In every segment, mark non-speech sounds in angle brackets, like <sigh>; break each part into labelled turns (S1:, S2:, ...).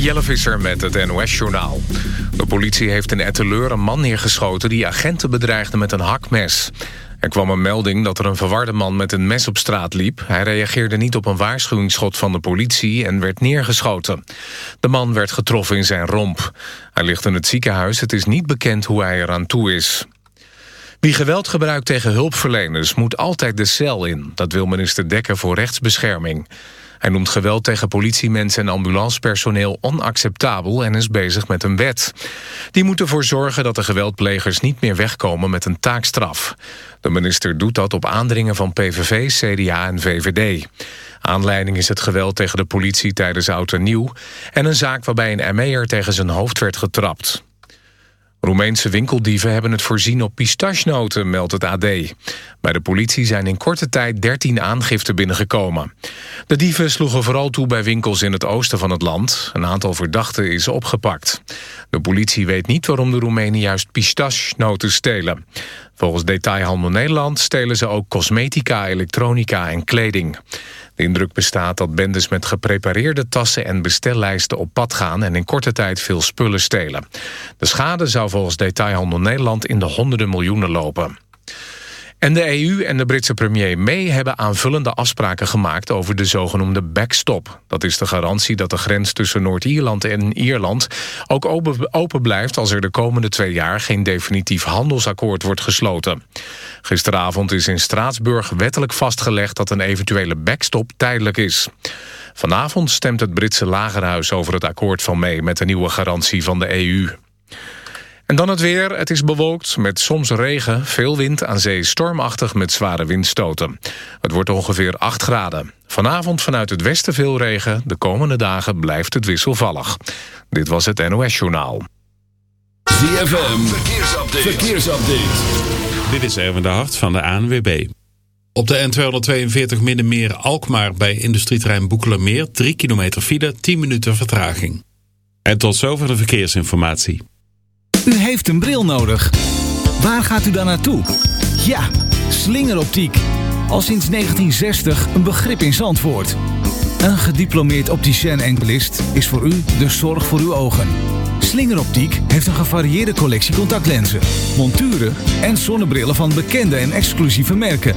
S1: Jelle Visser met het NOS-journaal. De politie heeft in Etteleur een man neergeschoten... die agenten bedreigde met een hakmes. Er kwam een melding dat er een verwarde man met een mes op straat liep. Hij reageerde niet op een waarschuwingsschot van de politie en werd neergeschoten. De man werd getroffen in zijn romp. Hij ligt in het ziekenhuis. Het is niet bekend hoe hij eraan toe is. Wie geweld gebruikt tegen hulpverleners moet altijd de cel in. Dat wil minister Dekker voor rechtsbescherming. Hij noemt geweld tegen politiemensen en ambulancepersoneel onacceptabel en is bezig met een wet. Die moet ervoor zorgen dat de geweldplegers niet meer wegkomen met een taakstraf. De minister doet dat op aandringen van PVV, CDA en VVD. Aanleiding is het geweld tegen de politie tijdens Oud en Nieuw... en een zaak waarbij een ME'er tegen zijn hoofd werd getrapt. Roemeense winkeldieven hebben het voorzien op pistachenoten, meldt het AD. Bij de politie zijn in korte tijd 13 aangiften binnengekomen. De dieven sloegen vooral toe bij winkels in het oosten van het land. Een aantal verdachten is opgepakt. De politie weet niet waarom de Roemenen juist pistachenoten stelen. Volgens Detailhandel Nederland stelen ze ook cosmetica, elektronica en kleding. De indruk bestaat dat bendes met geprepareerde tassen en bestellijsten op pad gaan en in korte tijd veel spullen stelen. De schade zou volgens Detailhandel Nederland in de honderden miljoenen lopen. En de EU en de Britse premier May hebben aanvullende afspraken gemaakt over de zogenoemde backstop. Dat is de garantie dat de grens tussen Noord-Ierland en Ierland ook open blijft als er de komende twee jaar geen definitief handelsakkoord wordt gesloten. Gisteravond is in Straatsburg wettelijk vastgelegd dat een eventuele backstop tijdelijk is. Vanavond stemt het Britse lagerhuis over het akkoord van May met de nieuwe garantie van de EU. En dan het weer. Het is bewolkt met soms regen, veel wind aan zee stormachtig met zware windstoten. Het wordt ongeveer 8 graden. Vanavond vanuit het westen veel regen. De komende dagen blijft het wisselvallig. Dit was het NOS Journaal.
S2: ZFM, verkeersupdate. verkeersupdate.
S3: Dit is Erwin de Hart van de ANWB. Op de N242 Middenmeer Alkmaar bij industrieterrein Boekelermeer... 3 kilometer file, 10 minuten vertraging. En tot zover de verkeersinformatie.
S4: U heeft een bril nodig. Waar gaat u dan naartoe? Ja, slingeroptiek. Al sinds 1960 een begrip in Zandvoort. Een gediplomeerd opticien en is voor u de zorg voor uw ogen. Slingeroptiek heeft een gevarieerde collectie contactlenzen, monturen en zonnebrillen van bekende en exclusieve merken.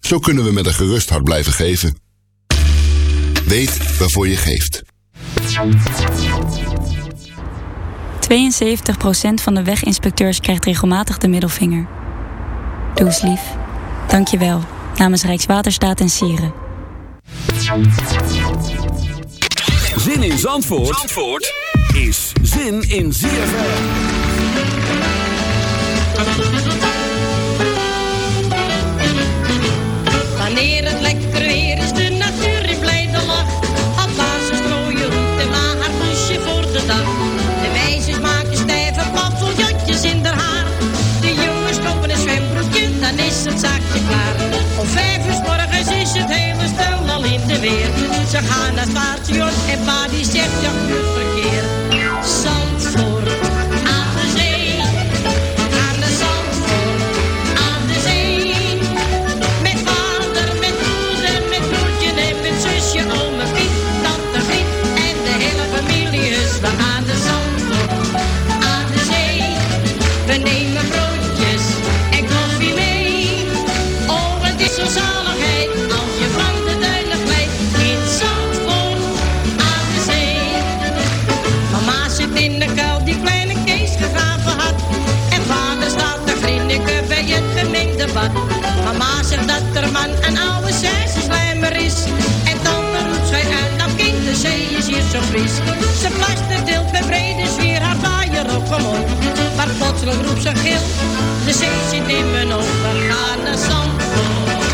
S5: Zo kunnen we met een gerust hart blijven geven. Weet waarvoor je geeft.
S6: 72% van de weginspecteurs krijgt regelmatig de middelvinger. Doe eens lief. Dank je wel. Namens Rijkswaterstaat en Sieren.
S2: Zin in Zandvoort, Zandvoort is zin in ZFM.
S7: Zaakje klaar. Om vijf uur morgens is het hele stel al in de weer. Ze gaan naar het station en pa die zegt, ja, Mama zegt dat er man een oude zijze slijmer is. En dan roept zij uit, dat kind, de zee is hier zo fris. Ze plaster deelt met brede sfeer haar vaaier op gewoon. Maar plotseling roept ze gil, de zee zit in mijn ogen, we gaan naar Zandvoort.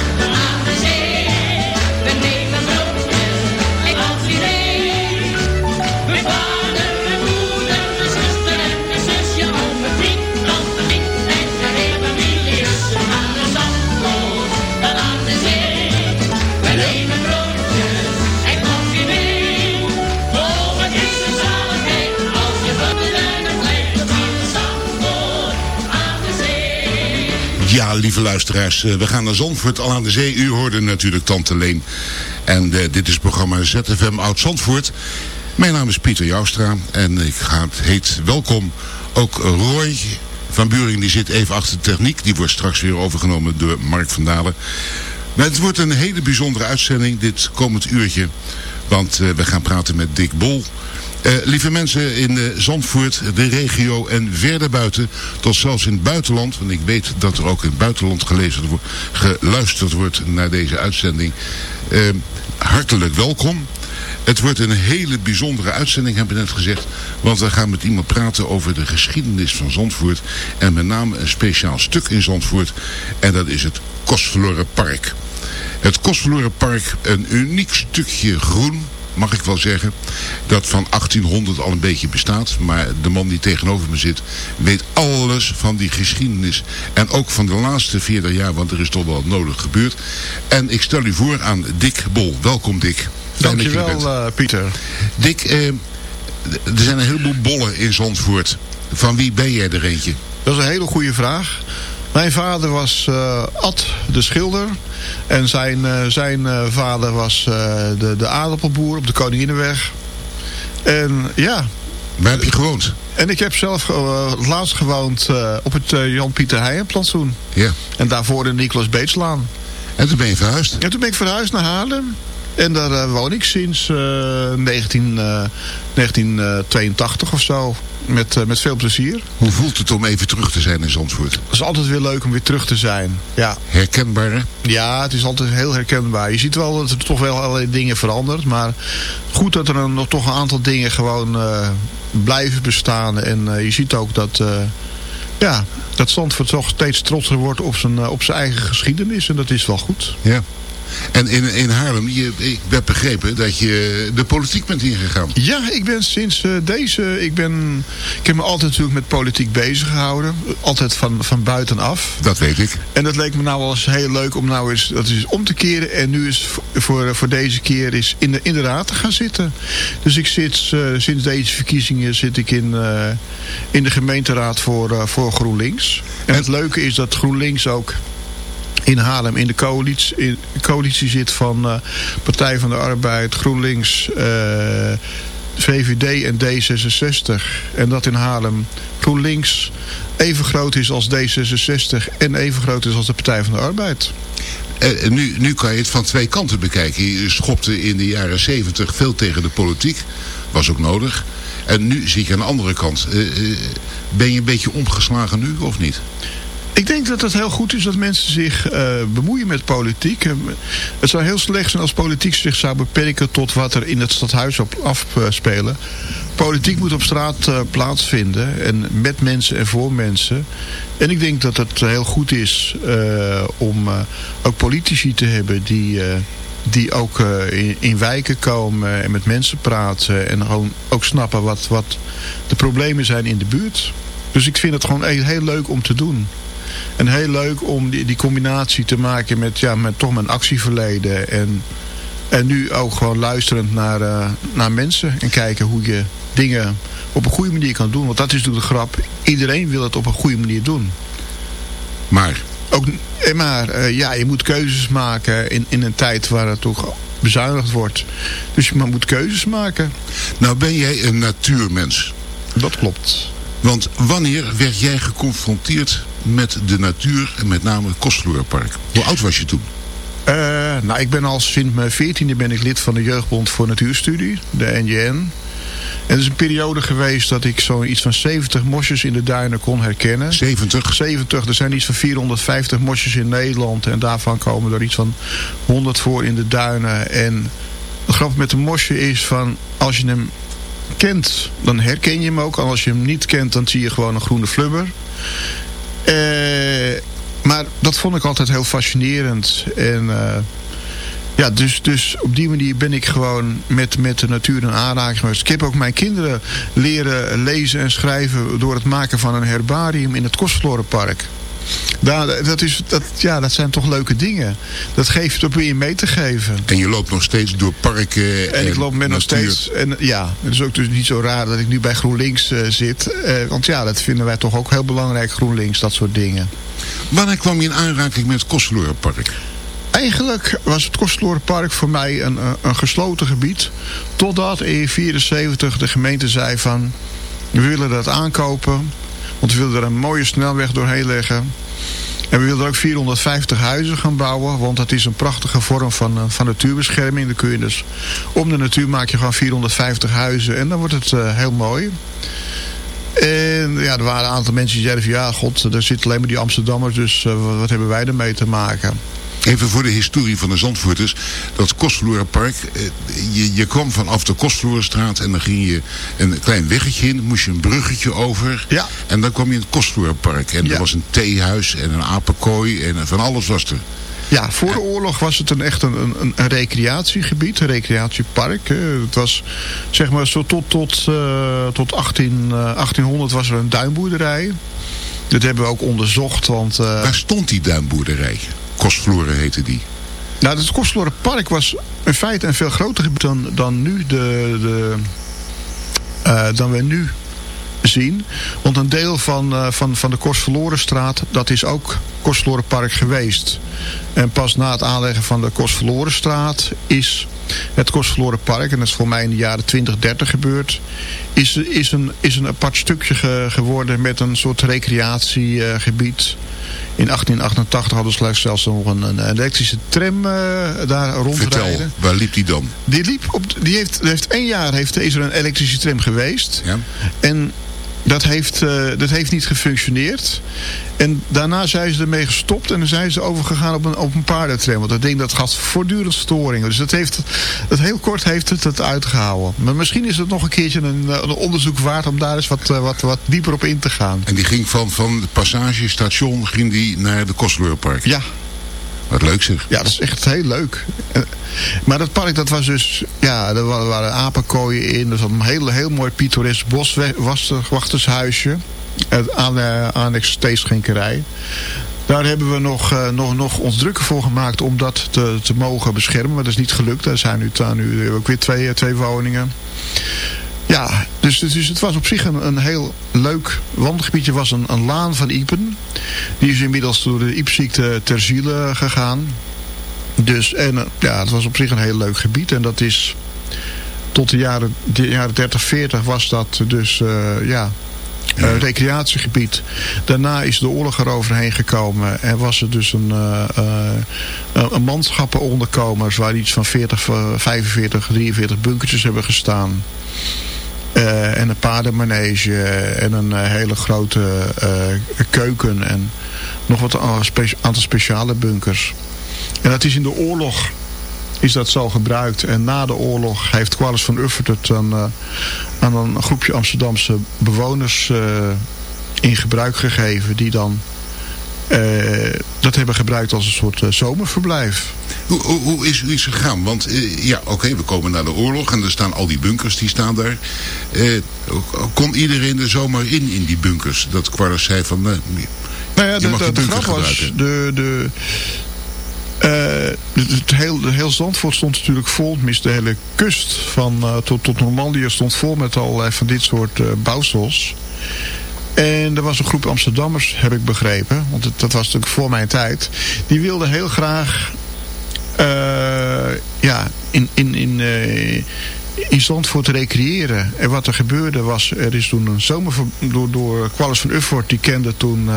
S8: Lieve luisteraars, eh, we gaan naar Zandvoort, al aan de zee. U hoorde natuurlijk Tante Leen. En eh, dit is het programma ZFM Oud Zandvoort. Mijn naam is Pieter Joustra en ik ga het heet welkom. Ook Roy van Buring, die zit even achter de techniek. Die wordt straks weer overgenomen door Mark van Dalen. Het wordt een hele bijzondere uitzending dit komend uurtje. Want eh, we gaan praten met Dick Bol. Eh, lieve mensen in eh, Zandvoort, de regio en verder buiten, tot zelfs in het buitenland, want ik weet dat er ook in het buitenland gelezen geluisterd wordt naar deze uitzending. Eh, hartelijk welkom. Het wordt een hele bijzondere uitzending, hebben we net gezegd. Want we gaan met iemand praten over de geschiedenis van Zandvoort. En met name een speciaal stuk in Zandvoort. En dat is het Kostverlorenpark. Het Kostverlorenpark, een uniek stukje groen, mag ik wel zeggen. Dat van 1800 al een beetje bestaat. Maar de man die tegenover me zit, weet alles van die geschiedenis. En ook van de laatste 40 jaar, want er is toch wel nodig gebeurd. En ik stel u voor aan Dick Bol. Welkom Dick. Fijn dat je er bent.
S9: Dankjewel, eh, Pieter.
S8: Dick, eh, er zijn een heleboel bollen in Zandvoort. Van wie ben jij er eentje?
S9: Dat is een hele goede vraag. Mijn vader was eh, Ad de Schilder. En zijn, eh, zijn eh, vader was de, de aardappelboer op de Koninginnenweg. En ja,
S8: Waar heb je gewoond?
S9: en ik heb zelf het laatst gewoond op het Jan-Pieter Heijenplantsoen.
S8: Ja.
S9: En daarvoor de Nicolas Beetslaan.
S8: En toen ben je verhuisd.
S9: En toen ben ik verhuisd naar Haarlem. En daar woon ik sinds eh, 19, eh, 1982 of zo. Met, eh, met veel plezier.
S8: Hoe voelt het om even terug te zijn in Zandvoort?
S9: Het is altijd weer leuk om weer terug te zijn. Ja,
S8: Herkenbaar, hè?
S9: Ja, het is altijd heel herkenbaar. Je ziet wel dat er toch wel allerlei dingen verandert. Maar goed dat er nog toch een aantal dingen gewoon eh, blijven bestaan. En eh, je ziet ook dat, ja, dat Zandvoort toch steeds trotser wordt op zijn, op zijn eigen geschiedenis. En dat is wel goed.
S8: Ja. En in, in Haarlem, je, ik heb begrepen dat je de politiek bent ingegaan.
S9: Ja, ik ben sinds eh, deze... Ik, ben, ik heb me altijd natuurlijk met politiek bezig gehouden. Altijd van, van buitenaf.
S8: Dat weet ik.
S9: En dat leek me nou wel eens heel leuk om nou eens, dat eens om te keren. En nu is voor, voor, deze keer is in de, in de raad te gaan zitten. Dus ik zit eh, sinds deze verkiezingen zit ik in, eh, in de gemeenteraad voor, voor GroenLinks. En het leuke is dat GroenLinks ook in Haarlem in de coalitie, coalitie zit van eh, Partij van de Arbeid, GroenLinks, eh, VVD en D66. En dat in Haarlem GroenLinks even groot is als D66 en even groot is als de Partij van de Arbeid.
S8: Eh, nu, nu kan je het van twee kanten bekijken. Je schopte in de jaren zeventig veel tegen de politiek. Was ook nodig. En nu zit je aan de andere kant. Ben je een beetje omgeslagen nu of niet?
S9: Ik denk dat het heel goed is dat mensen zich eh, bemoeien met politiek. Eh, Het zou heel slecht zijn als politiek zich zou beperken tot wat er in het stadhuis op afspelen. Politiek moet op straat eh, plaatsvinden en met mensen en voor mensen. En ik denk dat het heel goed is eh, om ook politici te hebben die... die ook in, in wijken komen en met mensen praten. En gewoon ook snappen wat, wat de problemen zijn in de buurt. Dus ik vind het gewoon heel leuk om te doen. En heel leuk om die, die combinatie te maken met, ja, met toch mijn actieverleden. En, en nu ook gewoon luisterend naar, eh, naar mensen. En kijken hoe je dingen op een goede manier kan doen. Want dat is natuurlijk de grap. Iedereen wil het op een goede manier doen.
S8: Maar
S9: Ook, eh, maar eh, ja, je moet keuzes maken in, in een tijd waar het toch bezuinigd wordt. Dus je moet keuzes maken.
S8: nou ben jij een natuurmens.
S9: Dat klopt.
S8: Want wanneer werd jij geconfronteerd met de natuur en met name het Kostverlorenpark? Hoe oud was je toen?
S9: Eh, nou, ik ben al sinds mijn veertiende ben ik lid van de Jeugdbond voor Natuurstudie, de NJN. En het is een periode geweest dat ik zoiets van 70 mosjes in de duinen kon herkennen.
S8: 70?
S9: 70, er zijn iets van 450 mosjes in Nederland. En daarvan komen er iets van 100 voor in de duinen. En het grappige met een mosje is van... als je hem kent, dan herken je hem ook. En als je hem niet kent, dan zie je gewoon een groene flubber. Eh, maar dat vond ik altijd heel fascinerend. En eh, ja, dus, dus op die manier ben ik gewoon met, met de natuur in aanraking geweest. Ik heb ook mijn kinderen leren lezen en schrijven door het maken van een herbarium in het Kostverlorenpark. Daar, dat, is, dat, ja, dat zijn toch leuke dingen. Dat geef je probeer je mee te geven.
S8: En je loopt nog steeds door parken
S9: En, ik loop met nog steeds. En ja, het is ook dus niet zo raar dat ik nu bij GroenLinks eh, zit. Eh, want ja, dat vinden wij toch ook heel belangrijk, GroenLinks, dat soort dingen.
S8: Wanneer kwam je in aanraking met het Kostverlorenpark?
S9: Eigenlijk was het Kostverlorenpark voor mij een, een, een gesloten gebied. Totdat in 1974 de gemeente zei van... we willen dat aankopen. Want we willen er een mooie snelweg doorheen leggen. En we wilden ook 450 huizen gaan bouwen. Want dat is een prachtige vorm van, eh, van natuurbescherming. Dan kun je dus om de natuur maak je gewoon 450 huizen. En dan wordt het eh, heel mooi. En ja, er waren een aantal mensen die zeiden ja, god, daar zitten alleen maar die Amsterdammers. Dus eh, wat hebben wij ermee te maken?
S8: Even voor de historie van de Zandvoorters. Dat Kostverlorenpark, eh, je, je kwam vanaf de Kostverlorenstraat en dan ging je een klein weggetje in. Moest je een bruggetje over.
S9: Ja.
S8: En dan kwam je in het Kostverlorenpark. En
S9: Ja.
S8: er was een theehuis en een apenkooi en van alles was er.
S9: Ja, voor de oorlog was het een, echt een, een, een recreatiegebied, een recreatiepark. hè. Het was zeg maar zo tot, tot, eh, tot 18, eh, 1800 was er een duinboerderij. Dat hebben we ook onderzocht, want... eh,
S8: Waar stond die duinboerderij? Kostverloren heette die.
S9: nou, het Kostverlorenpark was in feite een veel groter gebied dan, dan nu de, de, eh, dan we nu zien. Want een deel van, eh, van, van de Kostverlorenstraat, dat is ook Kostverlorenpark geweest. En pas na het aanleggen van de Kostverlorenstraat is het Kostverlorenpark, en dat is voor mij in de jaren 20, 30 gebeurd, is, is, een, is een apart stukje ge- geworden met een soort recreatiegebied. In 1888 hadden ze zelfs nog een, een elektrische tram eh, daar rondrijden.
S8: Vertel, waar liep die dan?
S9: Die liep op, die heeft, heeft één jaar heeft, is er een elektrische tram geweest.
S8: Ja?
S9: En dat heeft, eh, dat heeft niet gefunctioneerd. En daarna zijn ze ermee gestopt en dan zijn ze overgegaan op een, op een paardentram. Want dat ding dat had voortdurend storingen. Dus dat heeft, het heel kort heeft het het uitgehouden. Maar misschien is het nog een keertje een, eh, een onderzoek waard om daar eens wat, eh, wat, wat dieper op in te gaan.
S8: En die ging van, van het passagestation ging die naar de Kostverlorenpark.
S9: Ja,
S8: Wat leuk zeg.
S9: Ja, dat is echt heel leuk. Eh, Maar dat park, dat was dus... Ja, er wa- waren apenkooien in. Er zat een heel, heel mooi pittoresk boswachtershuisje. Het aan, eh, annex. Daar hebben we nog, eh, nog, nog ons drukker voor gemaakt om dat te, te mogen beschermen. Maar dat is niet gelukt. Er zijn nu, daar nu ook weer twee, eh, twee woningen. Ja, dus, dus het was op zich een, een heel leuk wandelgebiedje. was een, een laan van Iepen. Die is inmiddels door de Iepziekte ter ziele gegaan. Dus, en eh, ja, het was op zich een heel leuk gebied. En dat is tot de jaren, de jaren 30, 40 was dat dus, eh, ja, eh, recreatiegebied. Daarna is de oorlog eroverheen gekomen. En was er dus een, eh uh, een manschappenonderkomers... waar iets van 40, eh, 45, 43 bunkertjes hebben gestaan. Eh, en een paardenmanege en een eh, hele grote eh, keuken en nog wat aantal speciale bunkers. En dat is in de oorlog is dat zo gebruikt. En na de oorlog heeft Qualis van Uffert het aan, aan een groepje Amsterdamse bewoners in gebruik gegeven. Die dan dat hebben gebruikt als een soort eh, zomerverblijf.
S8: Hoe, hoe, hoe is iets gegaan? Want eh, ja, oké, we komen naar de oorlog en er staan al die bunkers, die staan daar. Eh, kon iedereen er zomaar in, in die bunkers? Dat Quarles zei van, eh,
S9: Nou ja, de, de, de grap was, de, de, eh, het heel, heel Zandvoort stond natuurlijk vol, tenminste de hele kust van, eh, tot, tot Normandië stond vol met allerlei van dit soort eh, bouwsels. En er was een groep Amsterdammers, heb ik begrepen, want dat was natuurlijk voor mijn tijd. Die wilden heel graag eh, ja, in, in, in, eh, in Zandvoort recreëren. En wat er gebeurde was, er is toen een zomer door, door Qualis van Uffort, die kende toen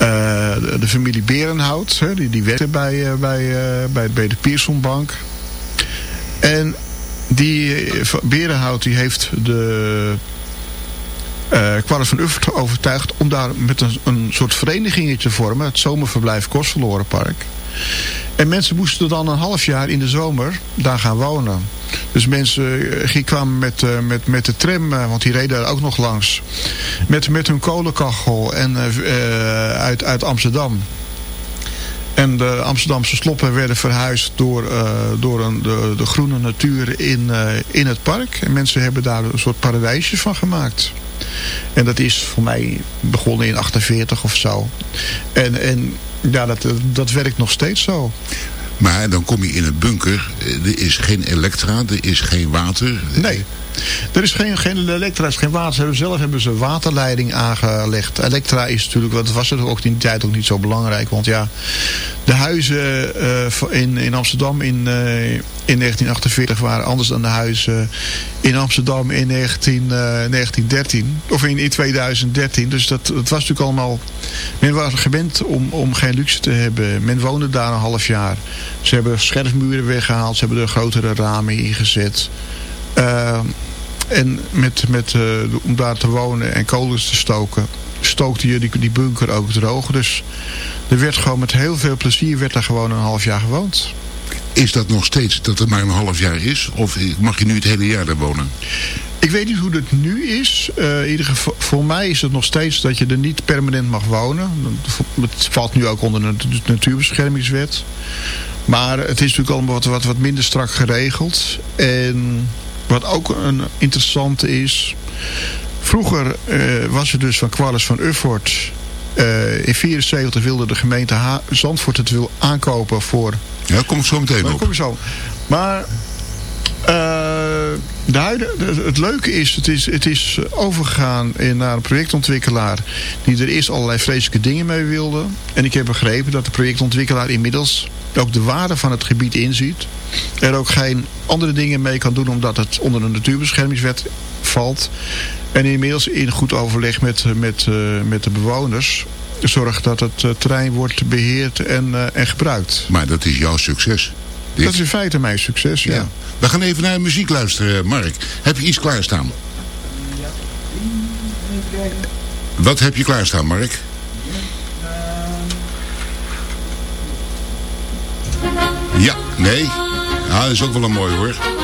S9: eh, de, familie Berenhout. Hè, die, die werkte bij, eh, bij, bij, bij de Pearsonbank. En die Berenhout die heeft de eh Qualis van Uffort overtuigd om daar met een, een soort verenigingetje te vormen. Het zomerverblijf Kostverlorenpark. En mensen moesten dan een half jaar in de zomer daar gaan wonen. Dus mensen eh, kwamen met, eh, met, met de tram, want die reden daar ook nog langs. Met, met hun kolenkachel en, uit, uit Amsterdam. En de Amsterdamse sloppen werden verhuisd door, door een, de, de groene natuur in, in het park. En mensen hebben daar een soort paradijsje van gemaakt. En dat is voor mij begonnen in 48 of zo. En, en ja, dat, dat werkt nog steeds zo.
S8: Maar dan kom je in een bunker. Er is geen elektra, er is geen water.
S9: Nee. Er is geen, geen elektra, er is geen water. Ze hebben zelf hebben ze waterleiding aangelegd. Elektra is natuurlijk, wat was het ook in die tijd ook niet zo belangrijk. Want ja, de huizen eh, in, in Amsterdam in, eh, in 1948 waren anders dan de huizen in Amsterdam in 19, eh, 1913. Of in, in 2013. Dus dat, dat was natuurlijk allemaal... Men was gewend om, om geen luxe te hebben. Men woonde daar een half jaar. Ze hebben scherfmuren weggehaald. Ze hebben er grotere ramen ingezet. Uh, en met, met, uh, om daar te wonen en kolens te stoken, stookte je die, die bunker ook droog. Dus er werd gewoon met heel veel plezier werd er gewoon een half jaar gewoond.
S8: Is dat nog steeds dat het maar een half jaar is? Of mag je nu het hele jaar daar wonen?
S9: Ik weet niet hoe dat nu is. Uh, in ieder geval, voor mij is het nog steeds dat je er niet permanent mag wonen. Het valt nu ook onder de natuurbeschermingswet. Maar het is natuurlijk allemaal wat, wat, wat minder strak geregeld. En wat ook een interessante is. Vroeger uh, was het dus van Qualis van Uffort. Uh, in 74 wilde de gemeente ha Zandvoort het wil aankopen voor...
S8: Ja, kom ik zo meteen op.
S9: Kom zo. Maar... Uh, de huide, het leuke is het, is, het is overgegaan naar een projectontwikkelaar die er eerst allerlei vreselijke dingen mee wilde. En ik heb begrepen dat de projectontwikkelaar inmiddels ook de waarde van het gebied inziet. Er ook geen andere dingen mee kan doen omdat het onder de natuurbeschermingswet valt. En inmiddels in goed overleg met, met, uh, met de bewoners zorgt dat het uh, terrein wordt beheerd en, uh, en gebruikt.
S8: Maar dat is jouw succes.
S9: Dit? Dat is in feite mijn succes, ja. ja.
S8: We gaan even naar muziek luisteren, Mark. Heb je iets klaarstaan? Wat heb je klaarstaan, Mark? Ja, nee. Ja, dat is ook wel een mooi hoor.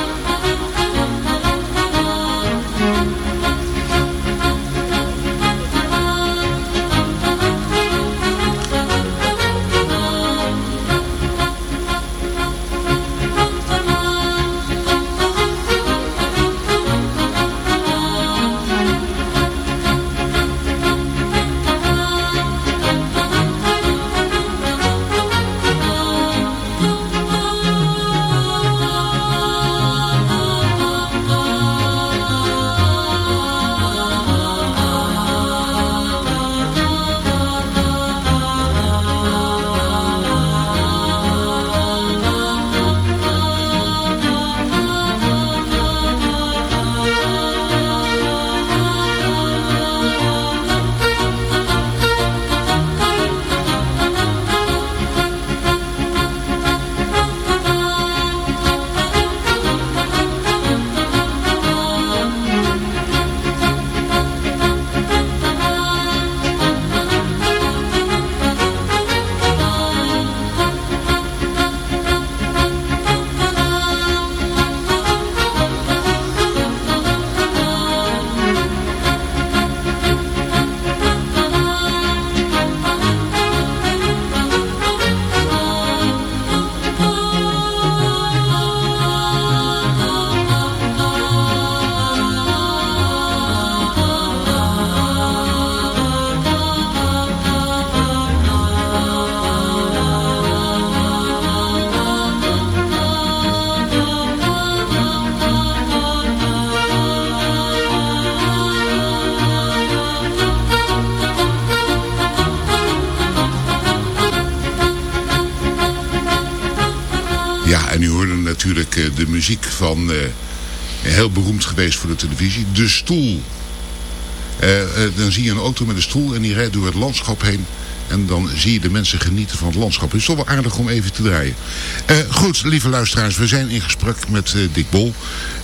S8: Uh, heel beroemd geweest voor de televisie, De Stoel. Uh, uh, dan zie je een auto met een stoel en die rijdt door het landschap heen. En dan zie je de mensen genieten van het landschap. Het is toch wel aardig om even te draaien. goed, lieve luisteraars, we zijn in gesprek met Dick Bol.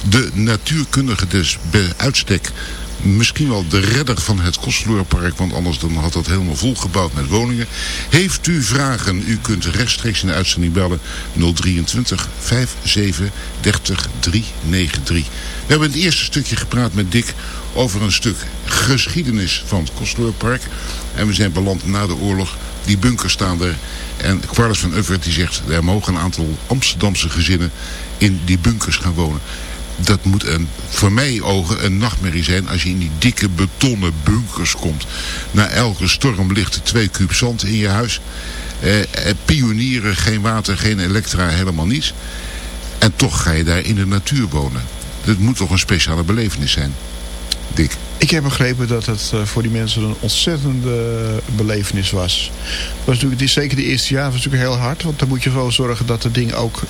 S8: De natuurkundige des bij uitstek misschien wel de redder van het Kostverlorenpark, want anders dan had dat helemaal volgebouwd met woningen. Heeft u vragen? U kunt rechtstreeks in de uitzending bellen 023 57 30 393. We hebben het eerste stukje gepraat met Dick over een stuk geschiedenis van het Kostverlorenpark. En we zijn beland na de oorlog. Die bunkers staan er. En Quarles van Uffert die zegt, er mogen een aantal Amsterdamse gezinnen in die bunkers gaan wonen dat moet een, voor mij ogen een nachtmerrie zijn als je in die dikke betonnen bunkers komt. Na elke storm ligt er twee kuub zand in je huis. Eh, eh, pionieren, geen water, geen elektra, helemaal niets. En toch ga je daar in de natuur wonen. Dat moet toch een speciale belevenis zijn, Dick?
S9: Ik heb begrepen dat het eh, voor die mensen een ontzettende belevenis was. Was natuurlijk, zeker de eerste jaar was natuurlijk heel hard. Want dan moet je wel zorgen dat het ding ook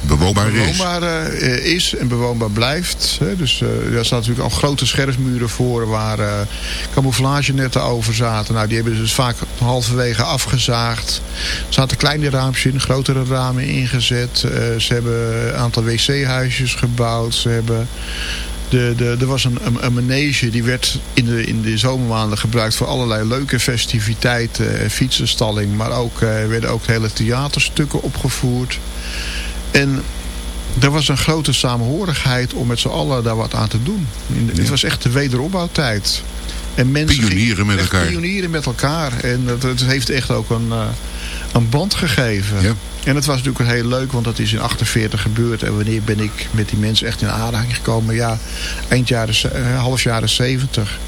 S8: bewoonbaar,
S9: bewoonbaar is. is. en bewoonbaar blijft. Hè. Dus uh, daar staan natuurlijk al grote scherfmuren voor waar camouflagenetten over zaten. Nou, die hebben ze dus vaak halverwege afgezaagd. Er zaten kleine raampjes in, grotere ramen ingezet. ze hebben een aantal wc-huisjes gebouwd. Ze hebben... De, de, er was een, een, een, manege die werd in de, in de zomermaanden gebruikt voor allerlei leuke festiviteiten, fietsenstalling. Maar ook werden ook hele theaterstukken opgevoerd. En er was een grote samenhorigheid om met z'n allen daar wat aan te doen. Ja. Het was echt de wederopbouwtijd.
S8: En mensen pionieren met elkaar.
S9: Pionieren met elkaar. En het, heeft echt ook een, uh, een band gegeven. Ja. En het was natuurlijk heel leuk, want dat is in 48 gebeurd. En wanneer ben ik met die mensen echt in aanraking gekomen? Ja, eind jaren, uh, half jaren 70.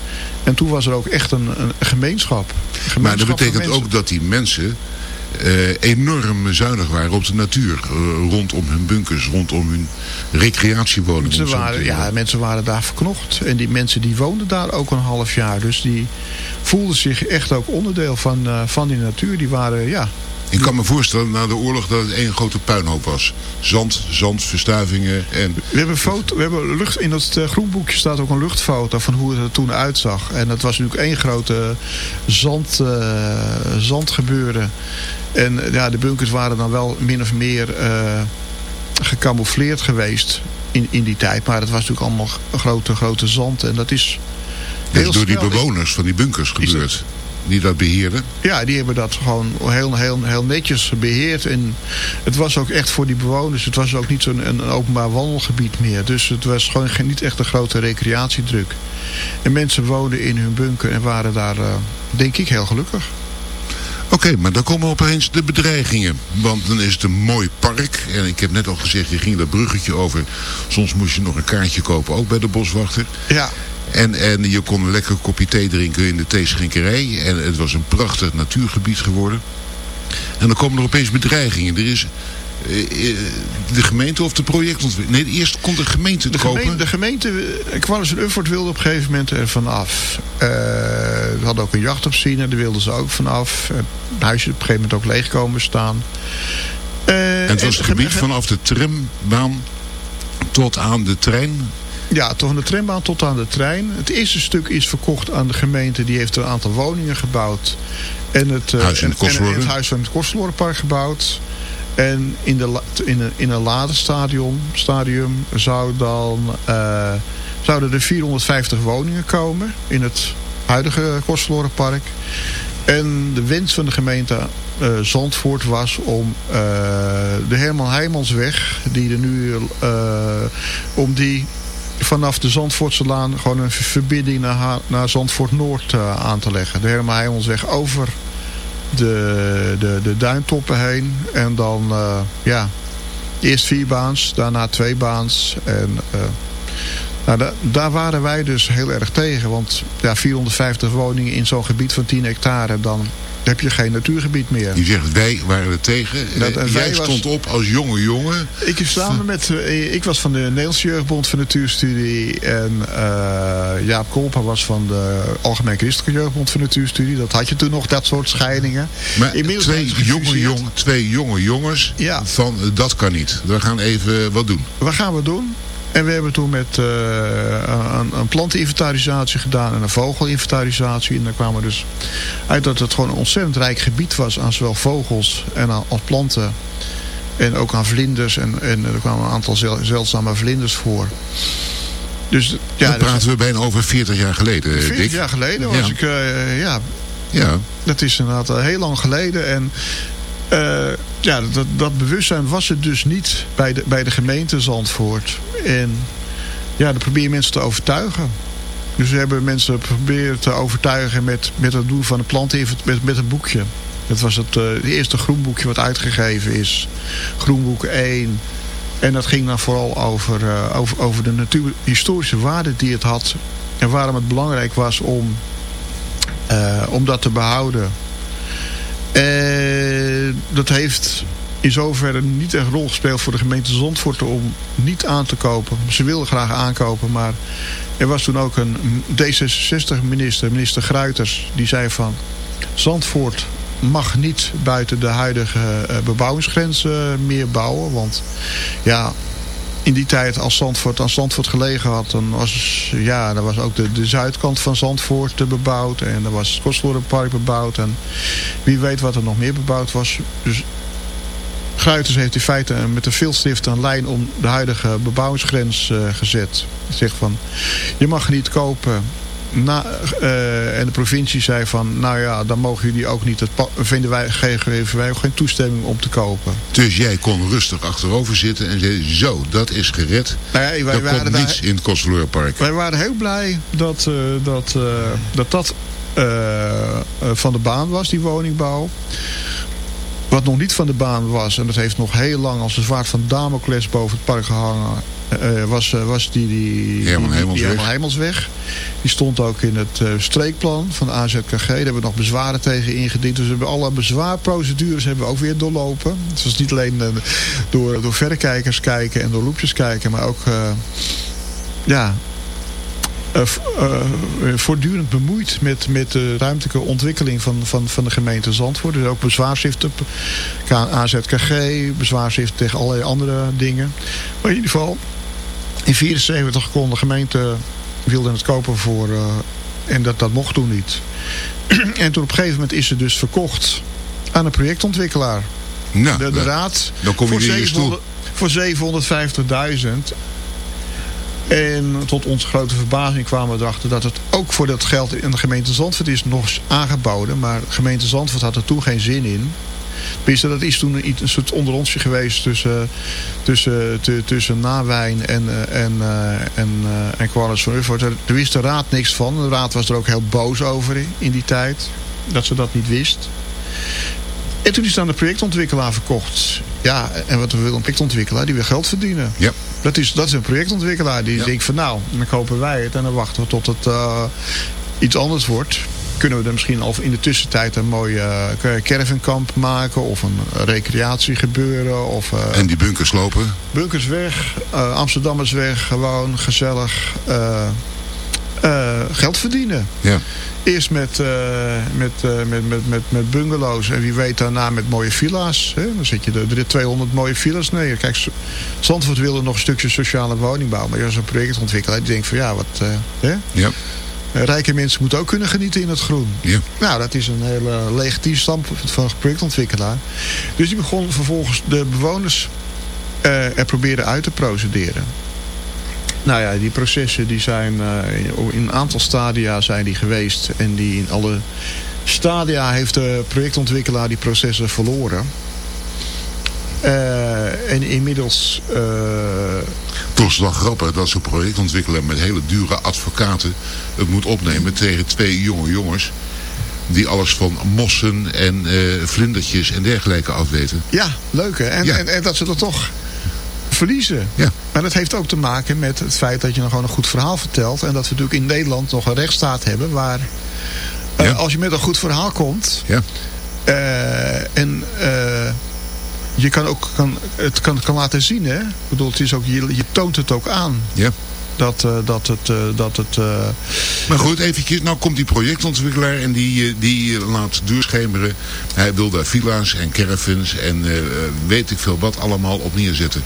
S9: En toen was er ook echt een, een gemeenschap. Een gemeenschap
S8: maar dat betekent ook dat die mensen uh, enorm zuinig waren op de natuur. Uh, rondom hun bunkers, rondom hun recreatiewoningen.
S9: Mensen waren, ja, mensen waren daar verknocht. En die mensen die woonden daar ook een half jaar. Dus die voelden zich echt ook onderdeel van, uh, van die natuur. Die waren, ja,
S8: ik kan me voorstellen na de oorlog dat het één grote puinhoop was. Zand, zand, verstuivingen en...
S9: We hebben, foto, we hebben lucht, in dat groenboekje staat ook een luchtfoto van hoe het er toen uitzag. En dat was natuurlijk één grote zand, uh, zandgebeuren. En ja, de bunkers waren dan wel min of meer uh, gecamoufleerd geweest in, in die tijd. Maar het was natuurlijk allemaal grote, grote zand. En dat is...
S8: Heel door die bewoners van die bunkers gebeurd die dat beheerden?
S9: Ja, die hebben dat gewoon heel, heel, heel netjes beheerd. En het was ook echt voor die bewoners. Het was ook niet zo'n een, een openbaar wandelgebied meer. Dus het was gewoon geen, niet echt een grote recreatiedruk. En mensen woonden in hun bunker en waren daar, uh, denk ik, heel gelukkig.
S8: Oké, okay, maar dan komen opeens de bedreigingen. Want dan is het een mooi park. En ik heb net al gezegd, je ging dat bruggetje over. Soms moest je nog een kaartje kopen, ook bij de boswachter.
S9: Ja.
S8: En, en je kon een lekker kopje thee drinken in de theeschenkerij. En het was een prachtig natuurgebied geworden. En dan komen er opeens bedreigingen. Er is eh, eh, de gemeente of de projectontwikkeling? Nee, eerst kon de gemeente
S9: de
S8: kopen.
S9: Gemeente, de gemeente, Qualis en Ufford wilde op een gegeven moment er vanaf. Uh, we hadden ook een jacht op zien, daar wilden ze ook vanaf. Het huisje op een gegeven moment ook leeg komen staan.
S8: Uh, en het was het gebied vanaf de trambaan tot aan de trein
S9: ja, toch van de trambaan tot aan de trein. Het eerste stuk is verkocht aan de gemeente. Die heeft een aantal woningen gebouwd. En het, uh,
S8: huis in
S9: het, en, en het huis van het Kostelorenpark gebouwd. En in, de, in, een, in een later stadium, stadium zou dan, uh, zouden er 450 woningen komen in het huidige Kostelorenpark. En de wens van de gemeente uh, Zandvoort was om uh, de Herman Heijmansweg, die er nu, om die vanaf de Zandvoortselaan gewoon een verbinding naar, naar Zandvoort Noord uh, aan te leggen. De Herman Heijmansweg over de, de, de duintoppen heen. En dan, uh, ja, eerst vier baans, daarna twee baans. En uh, nou, da daar waren wij dus heel erg tegen. Want ja, 450 woningen in zo'n gebied van 10 hectare, dan heb je geen natuurgebied meer.
S8: Je zegt wij waren er tegen. Dat, en Jij stond op als jonge jongen.
S9: Ik, samen met, ik was van de Nederlandse Jeugdbond voor Natuurstudie. En uh, Jaap Kolpa was van de Algemeen Christelijke Jeugdbond voor Natuurstudie. Dat had je toen nog, dat soort scheidingen.
S8: Maar Inmiddels twee, jonge, jong, twee jonge jongens ja. van dat kan niet. We gaan even wat doen.
S9: Wat gaan we doen? En we hebben toen met uh, een, een planteninventarisatie gedaan en een vogelinventarisatie. En daar kwamen we dus uit dat het gewoon een ontzettend rijk gebied was aan zowel vogels en aan, als planten. En ook aan vlinders. En, en er kwamen een aantal zeldzame vlinders voor. Dus ja,
S8: Dan
S9: dus-
S8: praten we bijna over 40 jaar geleden,
S9: 40
S8: Dick.
S9: jaar geleden was
S8: Ja.
S9: ik, eh, ja,
S8: Ja,
S9: dat is inderdaad heel lang geleden. En eh, ja, dat, dat bewustzijn was er dus niet bij de, bij de gemeente Zandvoort. En ja, dan probeer je mensen te overtuigen. Dus we hebben mensen proberen te overtuigen met, met het doen van een planteninvent met, met een boekje. Dat was het, eh, eerste groenboekje wat uitgegeven is. Groenboek 1. En dat ging dan vooral over, eh, over, over de natuur, historische waarde die het had. En waarom het belangrijk was om, om dat te behouden. En dat heeft in zoverre niet echt rol gespeeld voor de gemeente Zandvoort om niet aan te kopen. Ze wilden graag aankopen, maar er was toen ook een D66-minister, minister Gruiters, die zei van Zandvoort mag niet buiten de huidige eh, bebouwingsgrens eh, meer bouwen. Want ja, in die tijd als Zandvoort aan Zandvoort gelegen had, dan was, ja, dan was ook de, de zuidkant van Zandvoort bebouwd. En er was het Kostlorenpark bebouwd. En wie weet wat er nog meer bebouwd was. Dus Gruiters heeft in feite met een viltstift een lijn om de huidige bebouwingsgrens eh, gezet. Zegt van, je mag niet kopen. Na, eh, en de provincie zei van, nou ja, dan mogen jullie ook niet, pa- vinden wij, geven wij ook geen toestemming om te kopen.
S8: dus jij kon rustig achterover zitten en zei, zo, dat is gered.
S9: Nou ja, wij waren
S8: komt
S9: daar-
S8: niets in het Kostverlorenpark.
S9: Wij waren heel blij dat eh, dat, eh, dat, dat eh, van de baan was, die woningbouw. Wat nog niet van de baan was, en dat heeft nog heel lang als een zwaard van Damocles boven het park gehangen, eh, was, eh, was die, die,
S8: Herman
S9: die- die
S8: Hemelsweg.
S9: Herman Hemelsweg. Die stond ook in het eh, streekplan van de AZKG. Daar hebben we nog bezwaren tegen ingediend. Dus we hebben alle bezwaarprocedures hebben we ook weer doorlopen. Dus het is niet alleen eh, door, door verrekijkers kijken en door loepjes kijken, maar ook eh, ja, eh, eh, voortdurend bemoeid met, met de ruimtelijke ontwikkeling van, van, van de gemeente Zandvoort. Dus ook bezwaarschriften, AZKG, bezwaarschriften tegen allerlei andere dingen. Maar in ieder geval, in 74 kon de gemeente wilde het kopen voor... eh, en dat, dat mocht toen niet. <clears throat> en toen op een gegeven moment is het dus verkocht aan een projectontwikkelaar.
S8: Nou,
S9: De, de
S8: dan-
S9: raad
S8: dan kom je
S9: voor,
S8: weer in je stoel.
S9: 700 voor 750.000. En tot onze grote verbazing kwamen we erachter dat het ook voor dat geld in de gemeente Zandvoort is nog aangeboden. Maar de gemeente Zandvoort had er toen geen zin in. Tenminste, dat is toen een, soort onderontje geweest tussen, tussen, tu- tussen Nawijn en, eh, en, eh, en, eh, en Qualis van Uffort. Daar wist de raad niks van. De raad was er ook heel boos over in- die tijd. Dat ze dat niet wist. En toen is het aan de projectontwikkelaar verkocht. Ja, en wat we willen een projectontwikkelaar die wil geld verdienen.
S8: Ja.
S9: Dat is, dat is een projectontwikkelaar die
S8: Ja.
S9: denkt van nou, dan kopen wij het en dan wachten we tot het iets anders wordt. Kunnen we er misschien al in de tussentijd een mooi eh caravankamp maken of een recreatiegebeuren of eh,
S8: En die bunkers lopen.
S9: bunkers weg, eh, Amsterdammers weg, gewoon gezellig geld verdienen.
S8: Ja.
S9: Eerst met, met, met, met, met, met bungalows en wie weet daarna met mooie villa's. Hè? Dan zet je er er 200 mooie villa's neer. Kijk, Zandvoort wilde nog een stukje sociale woningbouw. Maar als een projectontwikkelaar die denkt van ja, wat... hè?
S8: Ja.
S9: Rijke mensen moeten ook kunnen genieten in het groen.
S8: Ja.
S9: Nou, dat is een hele legitiem standpunt van een projectontwikkelaar. Dus die begon vervolgens de bewoners eh, er proberen uit te procederen. Nou ja, die processen die zijn eh, in een aantal stadia zijn die geweest. En die in alle stadia heeft de projectontwikkelaar die processen verloren. Eh, en inmiddels... eh,
S8: Toch is het wel grappig dat zo'n projectontwikkelaar met hele dure advocaten het moet opnemen tegen twee jonge jongens. Die alles van mossen en eh, vlindertjes en dergelijke afweten.
S9: Ja, leuk hè. En,
S8: Ja.
S9: en, en dat ze dat toch verliezen.
S8: Ja.
S9: Maar dat heeft ook te maken met het feit dat je nog gewoon een goed verhaal vertelt. En dat we natuurlijk in Nederland nog een rechtsstaat hebben waar... eh,
S8: Ja.
S9: als je met een goed verhaal komt...
S8: Ja.
S9: eh, en eh, je kan ook kan, het kan, kan laten zien, hè? Ik bedoel, het is ook, je, je toont het ook aan.
S8: Ja.
S9: Dat, eh, dat het... eh, dat het eh,
S8: Maar goed, eventjes, nou komt die projectontwikkelaar en die, die laat doorschemeren. Hij wil daar villa's en caravans en weet ik veel wat allemaal op neerzetten.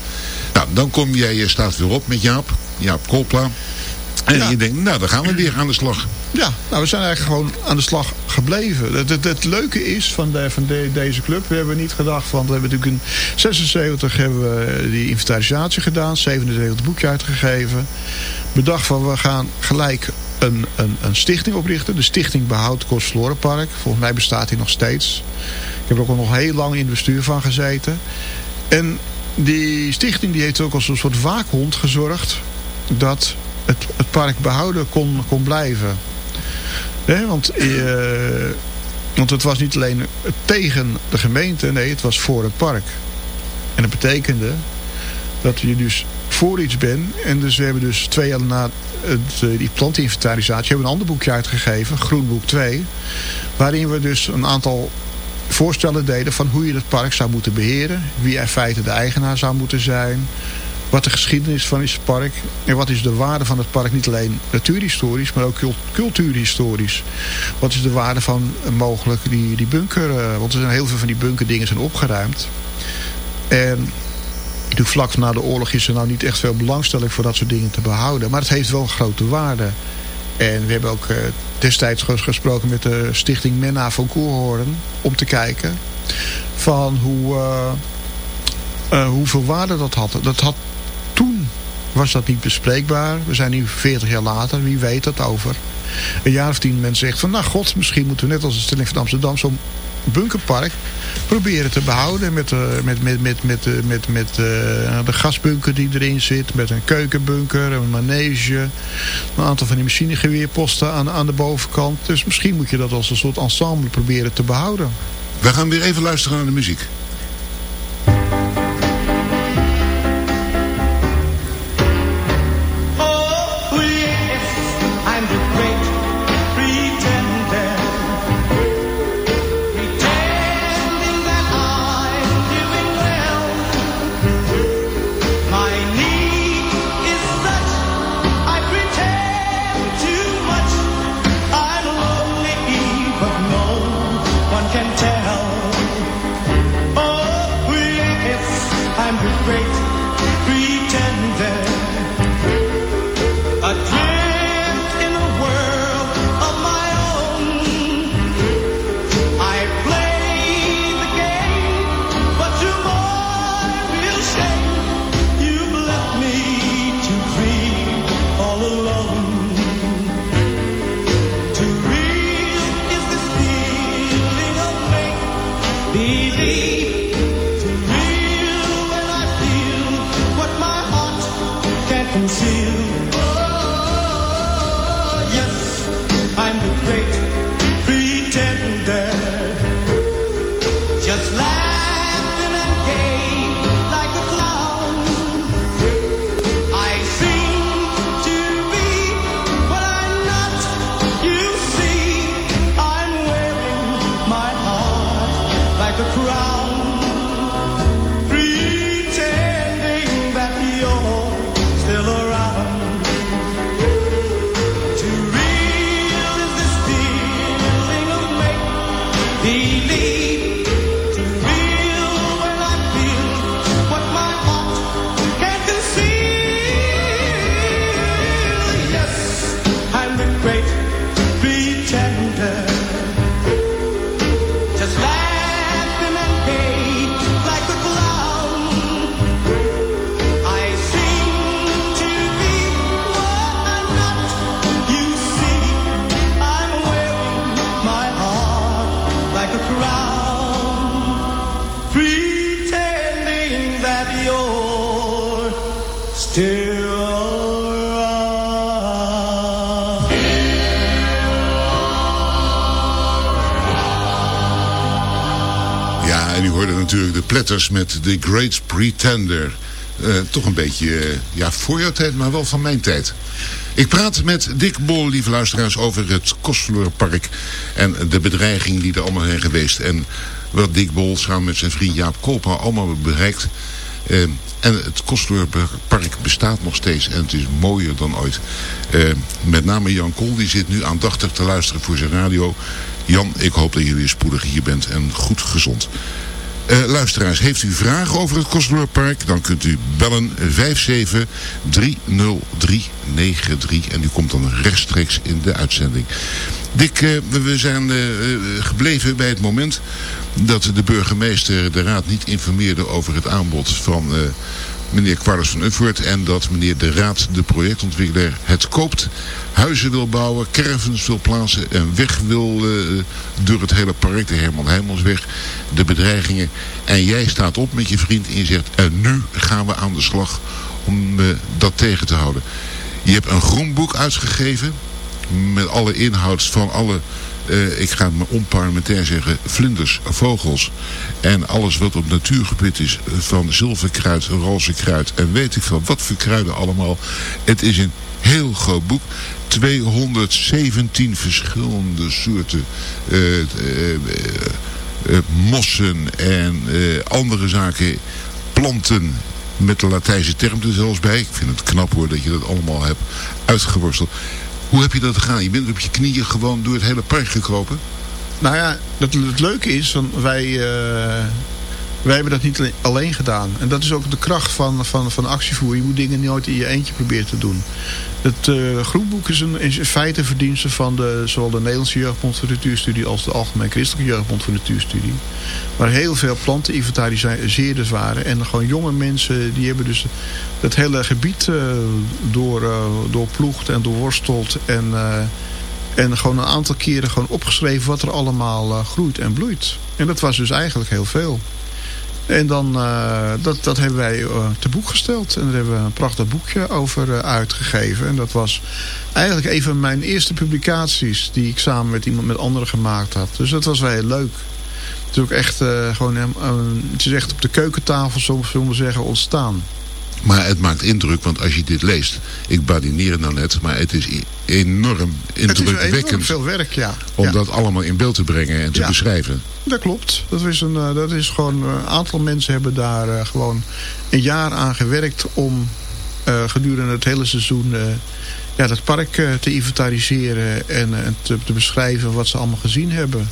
S8: Nou, dan kom jij, je staat weer op met Jaap, Jaap Kolpla.
S10: En je denkt, nou, dan gaan we weer aan de slag.
S9: Ja, nou, we zijn eigenlijk gewoon aan de slag gebleven. Het, het, het leuke is van, de, van de, deze club, we hebben niet gedacht van... We hebben natuurlijk in 76 hebben we die inventarisatie gedaan, 77 boekje uitgegeven. Bedacht van, we gaan gelijk een, een, een stichting oprichten. De Stichting Behoud Kostverlorenpark. Volgens mij bestaat die nog steeds. Ik heb er ook al nog heel lang in het bestuur van gezeten. En die stichting die heeft ook als een soort waakhond gezorgd... dat het, park behouden kon, kon blijven. want, eh, want het was niet alleen tegen de gemeente, nee, het was voor het park. En dat betekende dat je dus voor iets bent. En dus we hebben dus twee jaar na eh, die plantinventarisatie hebben een ander boekje uitgegeven, Groenboek 2. Waarin we dus een aantal voorstellen deden van hoe je het park zou moeten beheren. Wie in feite de eigenaar zou moeten zijn wat de geschiedenis van is het park en wat is de waarde van het park. Niet alleen natuurhistorisch, maar ook cultuurhistorisch. Wat is de waarde van mogelijk die, die bunker, uh, want er zijn heel veel van die bunkerdingen zijn opgeruimd. En natuurlijk vlak na de oorlog is er nou niet echt veel belangstelling voor dat soort dingen te behouden. Maar het heeft wel grote waarde. En we hebben ook uh, destijds gesproken met de stichting Menna van Koerhoorn om te kijken van hoe... Hoeveel waarde dat had. Dat had was dat niet bespreekbaar. We zijn nu 40 jaar later, wie weet dat over. Een jaar of tien mensen zegt van, nou god, misschien moeten we net als de stelling van Amsterdam zo'n bunkerpark proberen te behouden met, uh, met, met, met, met, uh, met, met uh, de gasbunker die erin zit, met een keukenbunker, een manege, een aantal van die machinegeweerposten aan, aan de bovenkant. Dus misschien moet je dat als een soort ensemble proberen te behouden.
S10: We gaan weer even luisteren naar de muziek. Met The Great Pretender. Uh, toch een beetje, uh, ja, voor jouw tijd, maar wel van mijn tijd. Ik praat met Dick Bol, lieve luisteraars, over het Kostverlorenpark... en de bedreiging die er allemaal zijn geweest. En wat Dick Bol samen met zijn vriend Jaap Koper allemaal bereikt. Uh, en het Kostverlorenpark bestaat nog steeds en het is mooier dan ooit. met name Jan Kool, die zit nu aandachtig te luisteren voor zijn radio. Jan, ik hoop dat je weer spoedig hier bent en goed gezond.
S8: Eh, luisteraars, heeft u vragen over het Kostverlorenpark? Dan kunt u bellen 5730393 en u komt dan rechtstreeks in de uitzending. Dick, eh, we- zijn eh, gebleven bij het moment dat de burgemeester de raad niet informeerde over het aanbod van meneer Quarles van Uffert en dat meneer de raad, de projectontwikkelaar, het koopt, huizen wil bouwen, caravans wil plaatsen, een weg wil eh, door het hele park, de Herman Heijmansweg, de bedreigingen. En jij staat op met je vriend en je zegt, en nu gaan we aan de slag om eh, dat tegen te houden. Je hebt een groen boek uitgegeven met alle inhoud van alle, eh, ik ga maar onparlementair zeggen, vlinders, vogels en alles wat op natuurgebied is eh, van zilverkruid, roze kruid en weet ik veel wat voor kruiden allemaal. Het is een heel groot boek. 217 verschillende soorten eh, mossen en andere zaken, planten met de Latijnse term er zelfs bij. Ik vind het knap hoor dat je dat allemaal hebt uitgeworsteld. Hoe heb je dat gedaan? Je bent op je knieën gewoon door het hele park gekropen?
S9: Nou ja, het, het leuke is, van wij, eh, wij hebben dat niet alleen- gedaan. En dat is ook de kracht van, van, van actievoer. Je moet dingen nooit in je eentje proberen te doen. Het groenboek is, een, is in feite verdienste van de, zowel de Nederlandse Jeugdbond voor Natuurstudie als de Algemeen Christelijke Jeugdbond voor Natuurstudie. Waar heel veel planteninventariseerders waren. En gewoon jonge mensen die hebben dus het hele gebied eh, door, eh, doorploegd en doorworsteld. En, en gewoon een aantal keren gewoon opgeschreven wat er allemaal groeit en bloeit. En dat was dus eigenlijk heel veel. En dan, eh, dat, dat hebben wij eh, te boek gesteld. En daar hebben we een prachtig boekje over eh, uitgegeven. En dat was eigenlijk een van mijn eerste publicaties... die ik samen met iemand met anderen gemaakt had. Dus dat was wel heel leuk. Het is ook echt, gewoon, het is echt op de keukentafel, zo zullen we zeggen, ontstaan.
S8: Maar het maakt indruk, want als je dit leest... Ik badineer het nou net, maar het is enorm
S9: Het is enorm
S8: indrukwekkend...
S9: veel werk, ja.
S8: om
S9: Ja.
S8: dat allemaal in beeld te brengen en te
S9: Ja.
S8: beschrijven.
S9: Dat klopt. Dat is, een, eh, dat is gewoon, eh, een aantal mensen hebben daar eh, gewoon een jaar aan gewerkt om gedurende het hele seizoen ja, dat park te inventariseren en, en te, te beschrijven wat ze allemaal gezien hebben.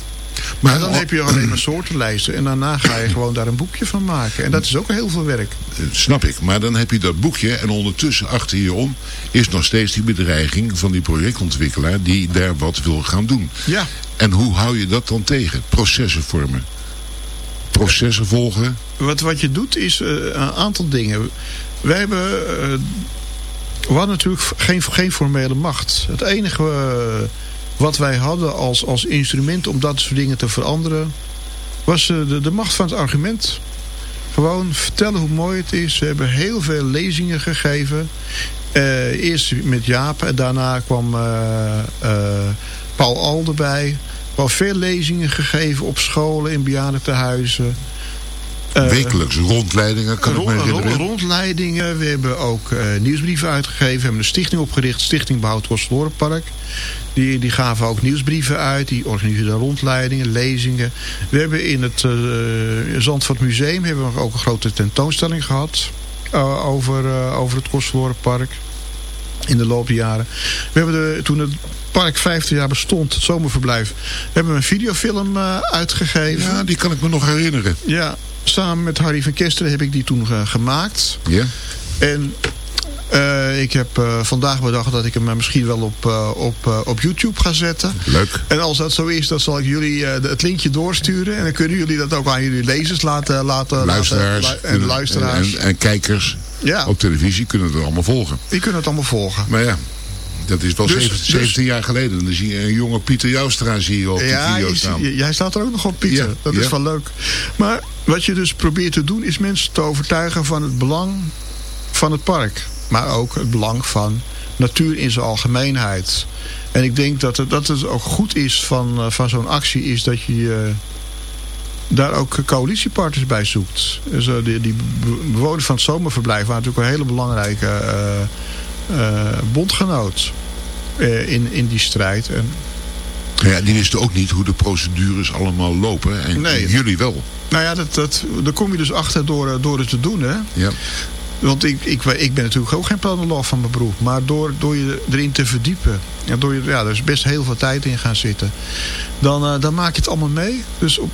S9: Maar dan heb je alleen maar soortenlijsten en daarna ga je gewoon daar een boekje van maken. En dat is ook heel veel werk.
S8: Eh, Snap ik. Maar dan heb je dat boekje en ondertussen achter je om... is nog steeds die bedreiging van die projectontwikkelaar... die daar wat wil gaan doen.
S9: Ja.
S8: En hoe hou je dat dan tegen? Processen vormen. Processen volgen.
S9: Wat, wat je doet is eh, een aantal dingen. Wij hebben... eh, we hadden natuurlijk geen, geen formele macht. Het enige wat wij hadden als, als instrument om dat soort dingen te veranderen... was eh, de, de macht van het argument. Gewoon vertellen hoe mooi het is. We hebben heel veel lezingen gegeven. Eh, eerst met Jaap en daarna kwam eh, Paul Al erbij. We hebben veel lezingen gegeven op scholen, in bejaardentehuizen. Eh,
S8: Wekelijks rondleidingen, kan ik me herinneren.
S9: rond- Rondleidingen. We hebben ook eh, nieuwsbrieven uitgegeven. We hebben een stichting opgericht. Stichting Behoud Kostverlorenpark. Die, die gaven ook nieuwsbrieven uit. Die organiseerden rondleidingen, lezingen. We hebben in het eh Zandvoort Museum hebben we ook een grote tentoonstelling gehad. eh, over, over het Kostverlorenpark. In de loop der jaren. We hebben de, toen het park 50 jaar bestond, het zomerverblijf, hebben we een videofilm uitgegeven.
S8: Ja, die kan ik me nog herinneren.
S9: Ja, samen met Harry van Kesteren heb ik die toen eh, gemaakt.
S8: Ja?
S9: En eh, ik heb eh, vandaag bedacht dat ik hem misschien wel op, op, op YouTube ga zetten.
S8: Leuk.
S9: En als dat zo is, dan zal ik jullie het linkje doorsturen. En dan kunnen jullie dat ook aan jullie lezers laten... laten
S8: Luisteraars
S9: laten- en luisteraars.
S8: En, en kijkers
S9: Ja.
S8: op televisie kunnen het allemaal volgen.
S9: Die kunnen het allemaal volgen.
S8: Maar ja, dat is wel
S9: Dus-
S8: 17,
S9: dus-
S8: 17 jaar geleden. Dan zie je een jonge Pieter Joustra zie je op die
S9: Ja,
S8: video staan.
S9: jij staat er ook nog op, Pieter.
S8: Ja,
S9: dat is wel leuk. Maar wat je dus probeert te doen... is mensen te overtuigen van het belang van het park. Maar ook het belang van natuur in zijn algemeenheid. En ik denk dat het, dat het ook goed is van, eh, van zo'n actie... is dat je eh, daar ook coalitiepartners bij zoekt. Dus, eh, die, die be- bewoners van het zomerverblijf... waren natuurlijk een hele belangrijke bondgenoot... eh, in, in die strijd. En
S8: Ja, die wisten ook niet hoe de procedures allemaal lopen. En
S9: Nee.
S8: jullie wel.
S9: Nou ja, dat, dat, daar kom je dus achter door, eh, door het te doen. Hè?
S8: Ja.
S9: Want ik, ik, ik ben natuurlijk ook geen planoloog van mijn beroep. Maar door, door je erin te verdiepen. En door je, ja, er is best heel veel tijd in gaan zitten. Dan, eh, dan maak je het allemaal mee. Dus op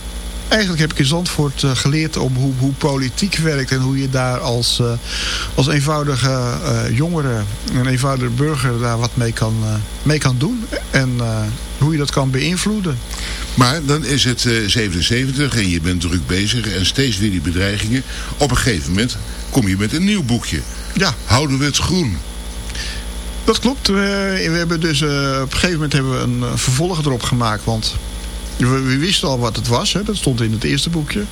S9: eigenlijk heb ik in Zandvoort uh, geleerd om hoe, hoe politiek werkt. En hoe je daar als, uh, als eenvoudige uh, jongere, een eenvoudige burger daar wat mee kan, mee kan doen. En hoe je dat kan beïnvloeden.
S8: Maar dan is het 77 en je bent druk bezig en steeds weer die bedreigingen. Op een gegeven moment kom je met een nieuw boekje.
S9: Ja.
S8: Houden we het groen?
S9: Dat klopt. We, we hebben dus, op een gegeven moment hebben we een vervolg erop gemaakt. Want we, we, wisten al wat het was. Hè? Dat stond in het eerste boekje.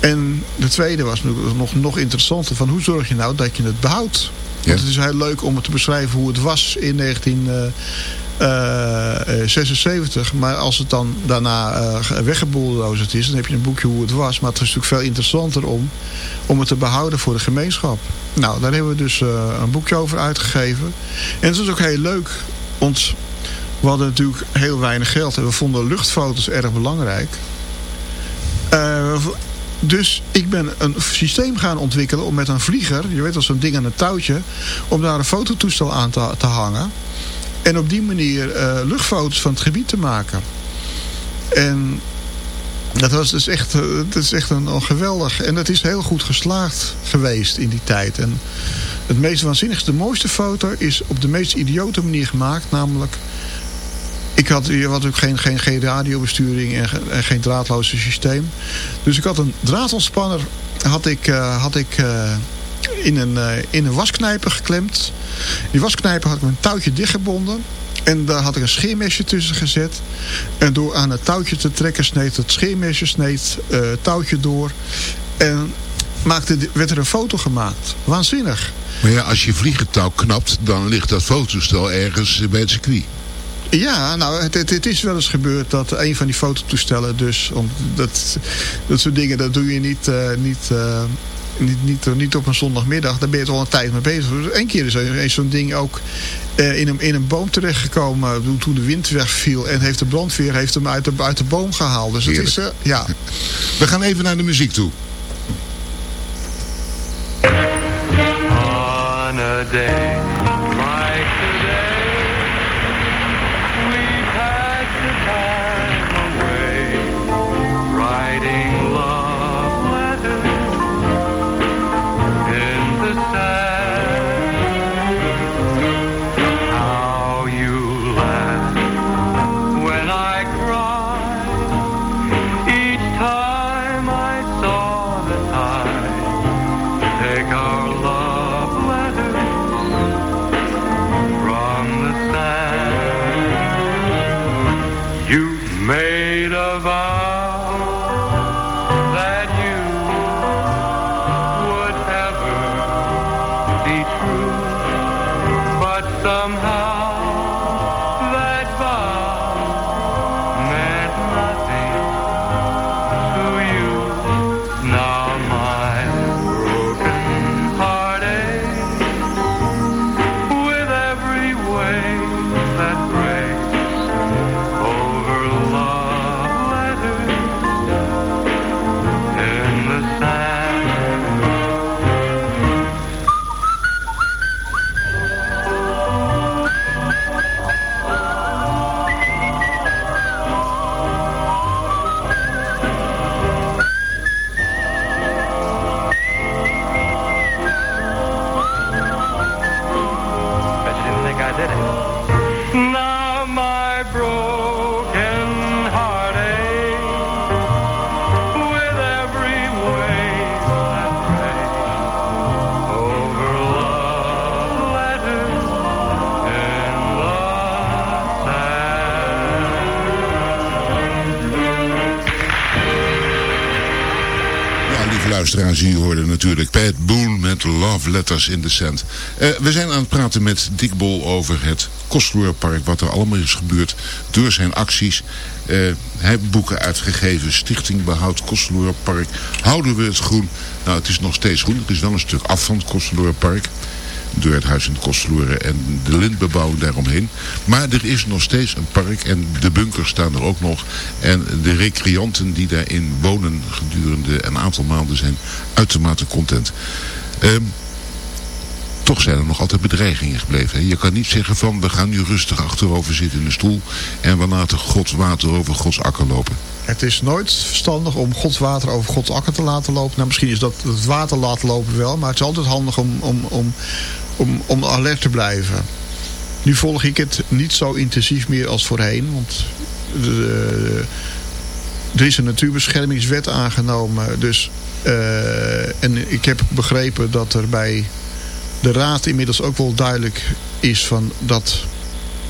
S9: En de tweede was nog, nog interessanter. Van hoe zorg je nou dat je het behoudt? Want het is heel leuk om het te beschrijven hoe het was in 1976. Uh, uh, maar als het dan daarna uh, is, dan heb je een boekje hoe het was. Maar het is natuurlijk veel interessanter om, om het te behouden voor de gemeenschap. Nou, daar hebben we dus uh, een boekje over uitgegeven. En het is ook heel leuk. Want we hadden natuurlijk heel weinig geld en we vonden luchtfoto's erg belangrijk. Uh, dus ik ben een systeem gaan ontwikkelen om met een vlieger, je weet als zo'n ding aan een touwtje, om daar een fototoestel aan te, hangen. En op die manier uh, luchtfoto's van het gebied te maken. En dat was dus echt, dat is echt een, een geweldig. En dat is heel goed geslaagd geweest in die tijd. En het meest waanzinnigste, de mooiste foto is op de meest idiote manier gemaakt. Namelijk ik had, hier had ook geen, geen, geen radiobesturing en, en geen draadloze systeem. Dus ik had een draadontspanner had ik, uh, had ik uh, in, een, uh, in een wasknijper geklemd. Die wasknijper had ik met een touwtje dichtgebonden. En daar had ik een scheermesje tussen gezet. En door aan het touwtje te trekken sneed het scheermesje sneed het touwtje door. En maakte, werd er een foto gemaakt. Waanzinnig.
S8: Maar ja, als je vliegentouw knapt, dan ligt dat fotostel ergens bij het circuit.
S9: Ja, nou, het, het, het, is wel eens gebeurd dat een van die fototoestellen dus... Om, dat, dat soort dingen, dat doe je niet... Uh, niet uh, niet, niet, niet op een zondagmiddag, daar ben je toch al een tijd mee bezig. Eén keer is zo'n ding ook uh, in, een, in een boom terechtgekomen toen de wind wegviel. En heeft de brandweer heeft hem uit de, uit de boom gehaald. Dus het is, uh, ja.
S8: We gaan even naar de muziek toe.
S11: On a day
S8: natuurlijk Pat Boone met Love Letters in the Sand. Uh, we zijn aan het praten met Dick Bol over het Kostloerpark, wat er allemaal is gebeurd door zijn acties. Uh, hij heeft boeken uitgegeven, Stichting Behoud Kostloerpark. Houden we het groen? Nou, het is nog steeds groen. Er is wel een stuk af van het Kostloerpark door het huis in Kostloeren en de lintbebouwing daaromheen. Maar er is nog steeds een park en de bunkers staan er ook nog. En de recreanten die daarin wonen gedurende een aantal maanden zijn uitermate content. Um, toch zijn er nog altijd bedreigingen gebleven. Je kan niet zeggen van we gaan nu rustig achterover zitten in de stoel en we laten Gods water over Gods akker lopen.
S9: Het is nooit verstandig om Gods water over Gods akker te laten lopen. Nou, misschien is dat het water laten lopen wel, maar het is altijd handig om, om, om, om, om alert te blijven. Nu volg ik het niet zo intensief meer als voorheen, want de, er is een natuurbeschermingswet aangenomen. Dus, eh, en ik heb begrepen dat er bij de raad inmiddels ook wel duidelijk is van dat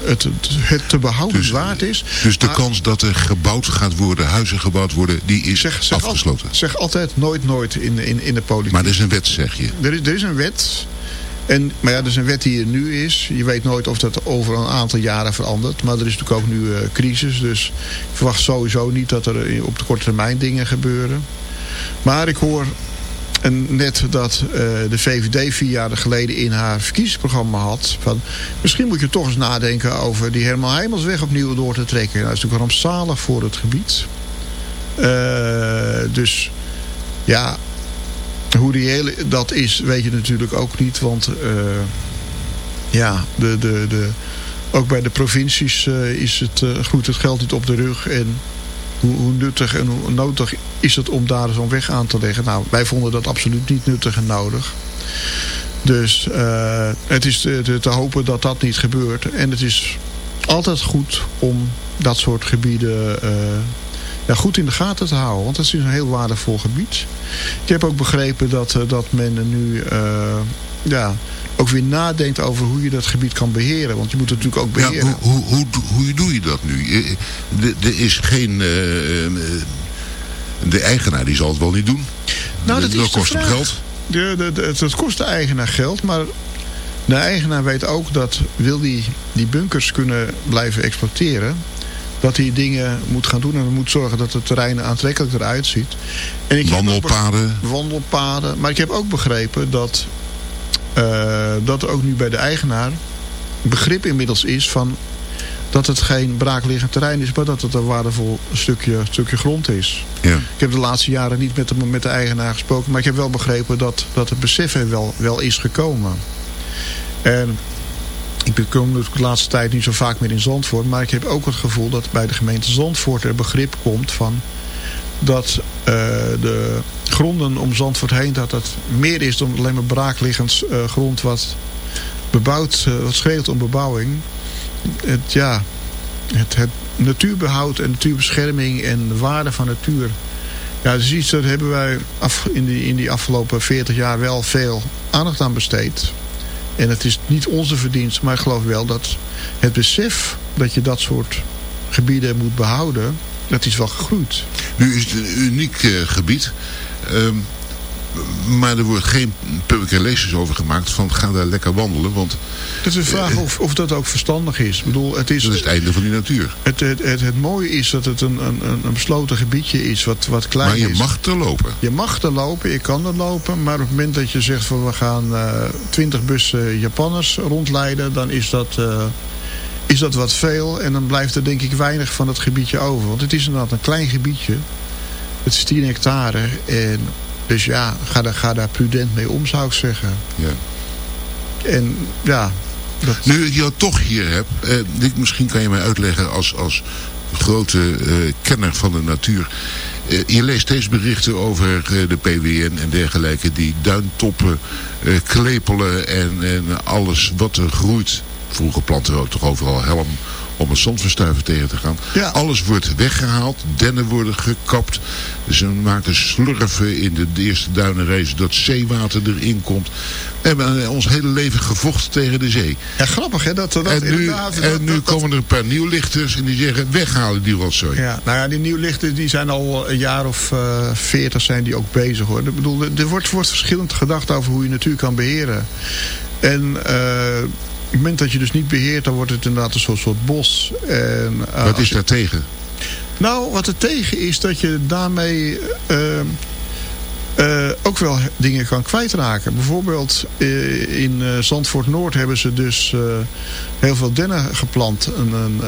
S9: het, het te behouden
S8: Dus-
S9: waard is.
S8: Dus de
S9: Maar-
S8: kans dat er gebouwd gaat worden, huizen gebouwd worden, die is
S9: zeg, zeg, al-
S8: afgesloten.
S9: zeg altijd nooit nooit in, in, in de politiek.
S8: Maar er is een wet, zeg je.
S9: Er is, er is een wet. En, maar ja, er is een wet die er nu is. Je weet nooit of dat over een aantal jaren verandert. Maar er is natuurlijk ook nu eh, crisis. Dus ik verwacht sowieso niet dat er eh, op de korte termijn dingen gebeuren. Maar ik hoor net dat eh, de VVD vier jaar geleden in haar verkiezingsprogramma had. Van, misschien moet je toch eens nadenken over die Herman Heimelsweg opnieuw door te trekken. Nou, dat is natuurlijk rampzalig voor het gebied. Dus ja, hoe reëel dat is, weet je natuurlijk ook niet. Want eh, ja, de, de, de, ook bij de provincies eh, is het, eh, groeit het geld niet op de rug. En hoe, hoe nuttig en hoe nodig is het om daar zo'n weg aan te leggen? Nou, wij vonden dat absoluut niet nuttig en nodig. Dus het is te, te- hopen dat dat niet gebeurt. En het is altijd goed om dat soort gebieden ja, goed in de gaten te houden. Want het is een heel waardevol gebied. Ik heb ook begrepen dat, eh, dat men nu eh, ja, ook weer nadenkt over hoe je dat gebied kan beheren. Want je moet het natuurlijk ook
S8: Ja,
S9: beheren.
S8: hoe, hoe, hoe, hoe doe je dat nu? Er is geen... eh, eh, de eigenaar die zal het wel niet doen.
S9: Nou, dat, is de
S8: kost hem geld.
S9: De, de, de- het, het kost de eigenaar geld, maar de eigenaar weet ook dat wil die, die bunkers kunnen blijven exploiteren, dat hij dingen moet gaan doen en moet zorgen dat het terrein aantrekkelijk eruit ziet. En ik
S8: Wandelpaden.
S9: wandelpaden. Maar ik heb ook begrepen dat, eh, dat er ook nu bij de eigenaar begrip inmiddels is van dat het geen braakliggend terrein is, maar dat het een waardevol stukje, stukje grond is.
S8: Ja.
S9: Ik heb de laatste jaren niet met de, met de eigenaar gesproken. Maar ik heb wel begrepen dat, dat het besef er wel, wel is gekomen. En ik kom natuurlijk de laatste tijd niet zo vaak meer in Zandvoort. Maar ik heb ook het gevoel dat bij de gemeente Zandvoort er begrip komt van... dat eh, de gronden om Zandvoort heen... dat het meer is dan alleen maar braakliggend eh, grond wat bebouwd... eh, wat schreeuwt om bebouwing. Het, ja, het, het natuurbehoud en natuurbescherming en de waarde van natuur. Ja, dat is iets dat hebben wij in, die, in die afgelopen 40 jaar wel veel aandacht aan besteed. En het is niet onze verdienst, maar ik geloof wel dat het besef dat je dat soort gebieden moet behouden, dat is wel gegroeid.
S8: Nu is het een uniek eh, gebied. Ehm, maar er wordt geen public relations over gemaakt van ga daar lekker wandelen. Want
S9: Het is een vraag of, of dat ook verstandig is. Ik bedoel, het is,
S8: dat is het einde van die natuur.
S9: het, het, het, het mooie is dat het een, een, een- besloten gebiedje is wat, wat klein
S8: Maar je
S9: is.
S8: mag er lopen.
S9: Je mag er lopen, je kan er lopen. Maar op het moment dat je zegt van we gaan twintig bussen Japanners rondleiden... dan is dat, eh, is dat wat veel. En dan blijft er denk ik weinig van het gebiedje over. Want het is inderdaad een klein gebiedje. Het is 10 hectare. En dus ja, ga daar, ga daar prudent mee om zou ik zeggen.
S8: Ja.
S9: En ja... Dat...
S8: Nu ik jou toch hier heb, eh, dit, misschien kan je mij uitleggen als, als grote eh, kenner van de natuur. Eh, je leest steeds berichten over eh, de PWN en dergelijke die duintoppen eh, klepelen en, en alles wat er groeit. Vroeger planten we ook toch overal helm om het zandverstuiven tegen te gaan.
S9: Ja.
S8: Alles wordt weggehaald, dennen worden gekapt. Ze maken slurven in de, de eerste duinenrace zodat zeewater erin komt. We hebben ons hele leven gevochten tegen de zee.
S9: Ja, grappig hè. Dat, dat
S8: en nu, en
S9: dat-
S8: nu
S9: dat- dat-
S8: komen er een paar nieuwlichters en die zeggen weghalen die rotzooi.
S9: Ja, nou ja, die nieuwlichten die zijn al een jaar of eh, veertig zijn die ook bezig hoor. Ik bedoel, er- wordt, wordt verschillend gedacht over hoe je natuur kan beheren. En eh, het moment dat je dus niet beheert, dan wordt het inderdaad een soort, soort bos. En, eh,
S8: Wat is
S9: je-
S8: daar tegen?
S9: Nou, wat er tegen is dat je daarmee eh, eh, ook wel dingen kan kwijtraken. Bijvoorbeeld in Zandvoort Noord hebben ze dus heel veel dennen geplant. Een, een,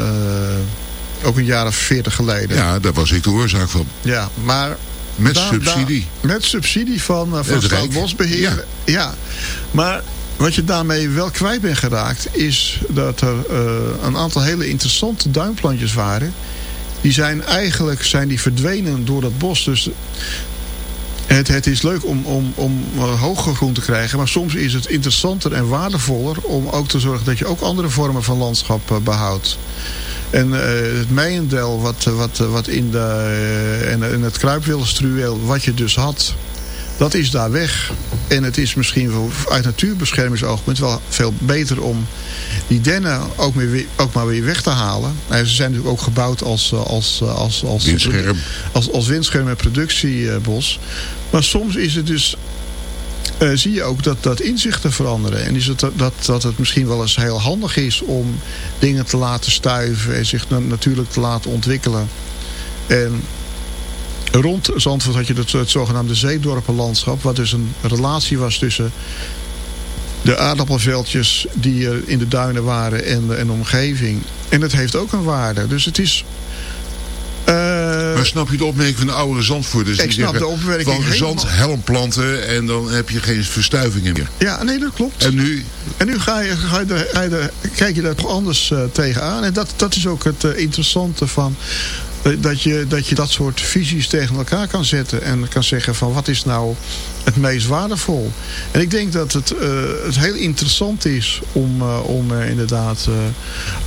S9: ook een jaar of veertig geleden.
S8: Ja, daar was ik de oorzaak van.
S9: Ja, maar...
S8: Met
S9: daar-
S8: subsidie.
S9: daar- met subsidie van, van. Staatsbosbeheer. Ja. Maar Wat je daarmee wel kwijt bent geraakt... is dat er eh, een aantal hele interessante duinplantjes waren. Die zijn eigenlijk zijn die verdwenen door dat bos. Dus het, het is leuk om, om, om uh, hoger groen te krijgen. Maar soms is het interessanter en waardevoller... om ook te zorgen dat je ook andere vormen van landschap uh, behoudt. En het Meijendel, wat, wat, wat in, de, en, en het kruipwildestruweel, wat je dus had dat is daar weg. En het is misschien uit natuurbeschermingsoogpunt wel veel beter om die dennen ook, ook maar weer weg te halen. Nou, ze zijn natuurlijk ook gebouwd als, eh, als, eh, als, als,
S8: windscherm.
S9: als, als windscherm en productiebos. Maar soms is het dus uh, zie je ook dat, dat inzichten veranderen. En is het dat, dat het misschien wel eens heel handig is om dingen te laten stuiven en zich natuurlijk te laten ontwikkelen. En Rond Zandvoort had je het, het zogenaamde zeedorpenlandschap. Wat dus een relatie was tussen de aardappelveldjes die er in de duinen waren en de, en de omgeving. En het heeft ook een waarde. Dus het is... Uh,
S8: maar snap je de opmerking van de oudere Zandvoorters?
S9: Ik
S8: die
S9: snap
S8: zeggen,
S9: de opmerking
S8: Van zand, helm planten en dan heb je geen verstuivingen meer.
S9: Ja, nee, dat klopt.
S8: En nu?
S9: En nu ga je, ga je, er, ga je kijk je daar toch anders uh, tegenaan. En dat, dat is ook het uh, interessante van dat je, dat je dat soort visies tegen elkaar kan zetten. En kan zeggen van wat is nou het meest waardevol. En ik denk dat het, uh, het heel interessant is om, uh, om inderdaad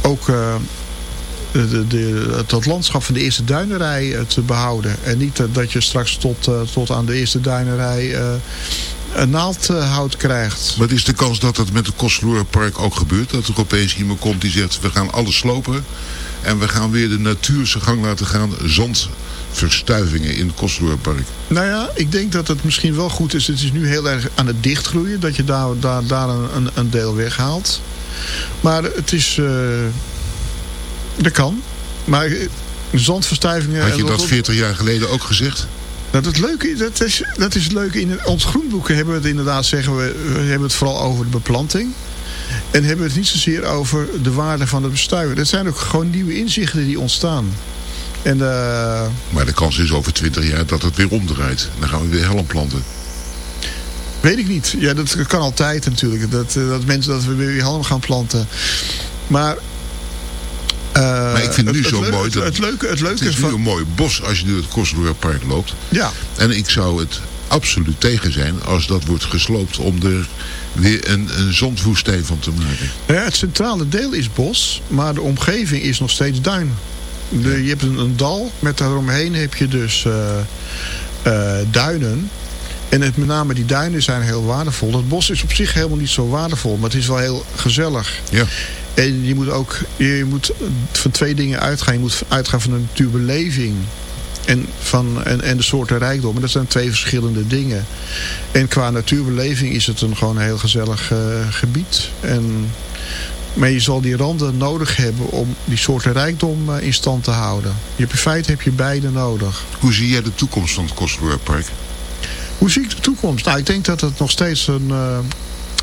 S9: ook de, de, het landschap van de eerste duinerij te behouden. En niet dat je straks tot, tot aan de eerste duinerij een naaldhout krijgt.
S8: Wat is de kans dat dat met het Kostverlorenpark ook gebeurt? Dat er opeens iemand komt die zegt we gaan alles slopen... En we gaan weer de natuur zijn gang laten gaan. Zandverstuivingen in het Kostverlorenpark.
S9: Nou ja, ik denk dat het misschien wel goed is. Het is nu heel erg aan het dichtgroeien. Dat je daar, daar, daar een, een deel weghaalt. Maar het is... Uh, dat kan. Maar zandverstuivingen...
S8: Had je dat 40 jaar geleden ook gezegd?
S9: Dat, leuke, dat, is, dat is het leuke. In ons groenboeken hebben we het inderdaad, zeggen we, we hebben het vooral over de beplanting. En hebben we het niet zozeer over de waarde van het bestuiven. Dat zijn ook gewoon nieuwe inzichten die ontstaan. En, uh...
S8: Maar de kans is over 20 jaar dat het weer omdraait. Dan gaan we weer helm planten.
S9: Weet ik niet. Ja, dat kan altijd natuurlijk. Dat, dat mensen dat we weer helm gaan planten. Maar...
S8: Uh, maar ik vind het nu
S9: het,
S8: zo
S9: het
S8: mooi.
S9: Het, het, leuke, het leuke
S8: het is
S9: van...
S8: nu een mooi bos als je nu het Kostverlorenpark loopt.
S9: Ja.
S8: En ik zou het absoluut tegen zijn als dat wordt gesloopt om er weer een, een zandwoestijn van te maken.
S9: Ja, het centrale deel is bos, maar de omgeving is nog steeds duin. De, je hebt een, een, dal, met daaromheen heb je dus uh, uh, duinen. En het, met name die duinen zijn heel waardevol. Het bos is op zich helemaal niet zo waardevol, maar het is wel heel gezellig.
S8: Ja.
S9: En je moet ook je moet van twee dingen uitgaan. Je moet uitgaan van de natuurbeleving en, van, en, en de soorten rijkdom. Dat zijn twee verschillende dingen. En qua natuurbeleving is het een gewoon een heel gezellig uh, gebied. En, maar je zal die randen nodig hebben om die soorten rijkdom uh, in stand te houden. Je hebt, in feite heb je beide nodig.
S8: Hoe zie jij de toekomst van het Kostverlorenpark?
S9: Hoe zie ik de toekomst? Nou, ik denk dat het nog steeds een... Uh,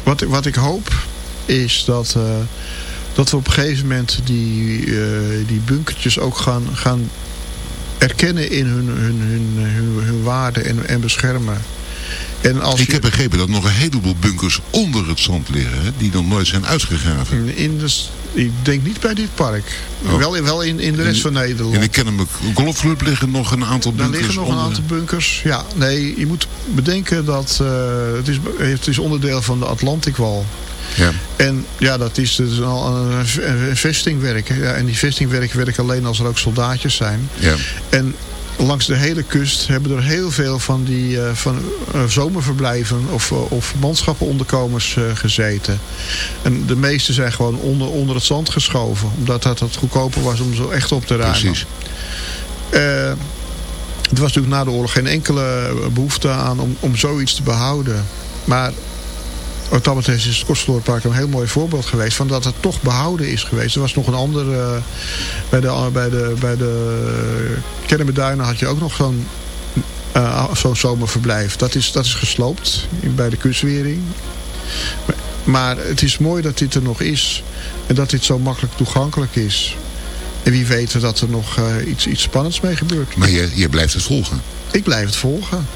S9: wat, wat ik hoop is dat, dat we op een gegeven moment die, die bunkertjes ook gaan, gaan erkennen in hun, hun, hun, hun, hun waarde en, en beschermen. En als
S8: ik
S9: je,
S8: heb begrepen dat nog een heleboel bunkers onder het zand liggen, hè, die nog nooit zijn uitgegraven.
S9: In de, ik denk niet bij dit park. Oh. Wel, wel in, in de rest
S8: in,
S9: van Nederland.
S8: In de Kennemer Golfclub liggen nog een aantal
S9: Daar
S8: bunkers
S9: liggen nog
S8: onder.
S9: een aantal bunkers. Ja, nee, je moet bedenken dat uh, het, is, het is onderdeel van de Atlantikwal.
S8: Ja.
S9: En ja, dat is dus al een, een vestingwerk. Ja, en die vestingwerk werken alleen als er ook soldaatjes zijn.
S8: Ja.
S9: En langs de hele kust hebben er heel veel van die uh, van, uh, zomerverblijven of, uh, of manschappenonderkomers gezeten. En de meeste zijn gewoon onder, onder het zand geschoven. Omdat dat het goedkoper was om zo echt op te ruimen.
S8: Precies.
S9: er was natuurlijk na de oorlog geen enkele behoefte aan om, om zoiets te behouden. Maar wat dat betreft is het Kostverlorenpark een heel mooi voorbeeld geweest... van dat het toch behouden is geweest. Er was nog een ander... Uh, bij de, bij de, bij de Kennemerduinen had je ook nog zo'n uh, zo'n zomerverblijf. Dat is, dat is gesloopt bij de kunstwering. Maar, maar het is mooi dat dit er nog is. En dat dit zo makkelijk toegankelijk is. En wie weet dat er nog uh, iets, iets spannends mee gebeurt.
S8: Maar je, je blijft het volgen?
S9: Ik blijf het volgen.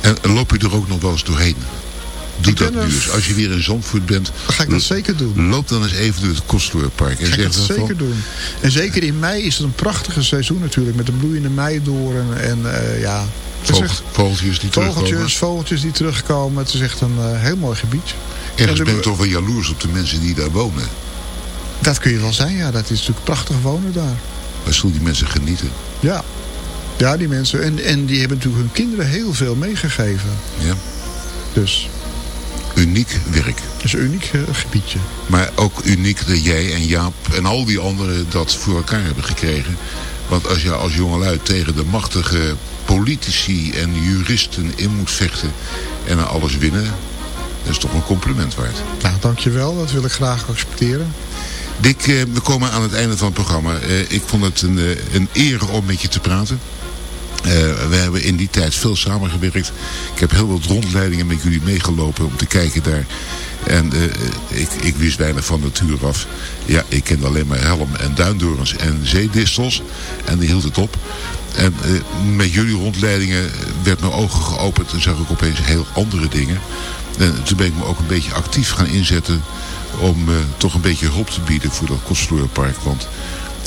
S8: En loop je er ook nog wel eens doorheen? Doe dat nu eens. Als je weer in Zandvoort bent,
S9: ga ik dat zeker doen.
S8: loop dan eens even door het Kostverlorenpark. En
S9: Ga ik
S8: zeg
S9: dat zeker
S8: van,
S9: doen. En zeker in mei is het een prachtige seizoen natuurlijk. Met de bloeiende meidoren. En eh, ja,
S8: vogel-
S9: echt
S8: vogeltjes die terugkomen.
S9: vogeltjes, vogeltjes die terugkomen. Het is echt een eh, heel mooi gebied.
S8: Ergens ben ik toch wel jaloers op de mensen die daar wonen.
S9: Dat kun je wel zijn, ja. Dat is natuurlijk prachtig wonen daar.
S8: Waar zullen die mensen genieten?
S9: Ja. Ja, die mensen. En, en die hebben natuurlijk hun kinderen heel veel meegegeven.
S8: Ja.
S9: Dus
S8: Uniek werk.
S9: het is een uniek eh, gebiedje.
S8: Maar ook uniek dat jij en Jaap en al die anderen dat voor elkaar hebben gekregen. Want als je als jongelui tegen de machtige politici en juristen in moet vechten en alles winnen, dat is toch een compliment waard.
S9: Nou, dankjewel. Dat wil ik graag accepteren.
S8: Dick, eh, we komen aan het einde van het programma. Eh, ik vond het een, een eer om met je te praten. Eh, we hebben in die tijd veel samengewerkt. Ik heb heel wat rondleidingen met jullie meegelopen om te kijken daar. En eh, ik, ik wist weinig van natuur af. Ja, ik kende alleen maar helm en duindorens en zeedistels. En die hield het op. En eh, met jullie rondleidingen werd mijn ogen geopend en zag ik opeens heel andere dingen. En toen ben ik me ook een beetje actief gaan inzetten om eh, toch een beetje hulp te bieden voor dat Kostverlorenpark. Want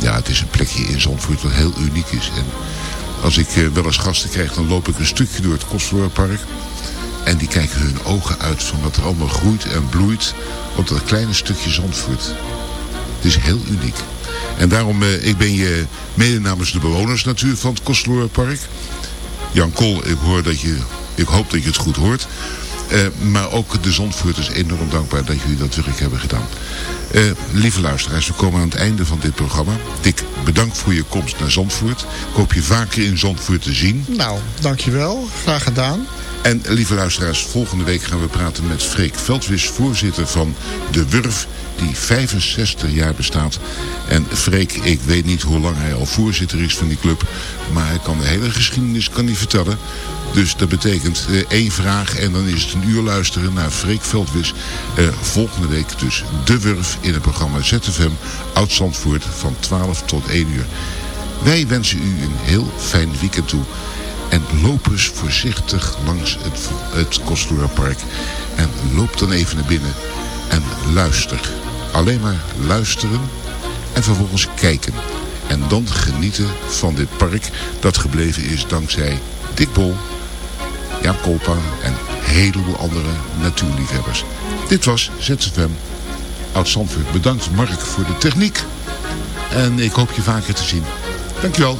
S8: ja, het is een plekje in Zandvoort wat heel uniek is. En als ik eh, wel eens gasten krijg, dan loop ik een stukje door het Kostverlorenpark. En die kijken hun ogen uit van wat er allemaal groeit en bloeit op dat kleine stukje Zandvoort. Het is heel uniek. En daarom, eh, ik ben je mede namens de bewoners natuurlijk van het Kostverlorenpark. Jan Kool, ik, hoor dat je, ik hoop dat je het goed hoort. Eh, maar ook de Zandvoorters enorm dankbaar dat jullie dat werk hebben gedaan. Eh, lieve luisteraars, we komen aan het einde van dit programma. Dick, bedankt voor je komst naar Zandvoort. Ik hoop je vaker in Zandvoort te zien.
S9: Nou, dankjewel. Graag gedaan.
S8: En lieve luisteraars, volgende week gaan we praten met Freek Veldwis, voorzitter van De Wurf, die 65 jaar bestaat. En Freek, ik weet niet hoe lang hij al voorzitter is van die club, maar hij kan de hele geschiedenis kan hij vertellen. Dus dat betekent eh, één vraag en dan is het een uur luisteren naar Freek Veldwis. Eh, volgende week dus De Wurf in het programma ZFM Oud-Zandvoort van 12 tot 1 uur. Wij wensen u een heel fijn weekend toe. En loop eens voorzichtig langs het, het Kostloerpark. En loop dan even naar binnen. En luister. Alleen maar luisteren. En vervolgens kijken. En dan genieten van dit park. Dat gebleven is dankzij Dick Bol, Jaap en een heleboel andere natuurliefhebbers. Dit was ZFM Oud-Zandvoort. Bedankt Mark voor de techniek. En ik hoop je vaker te zien. Dankjewel.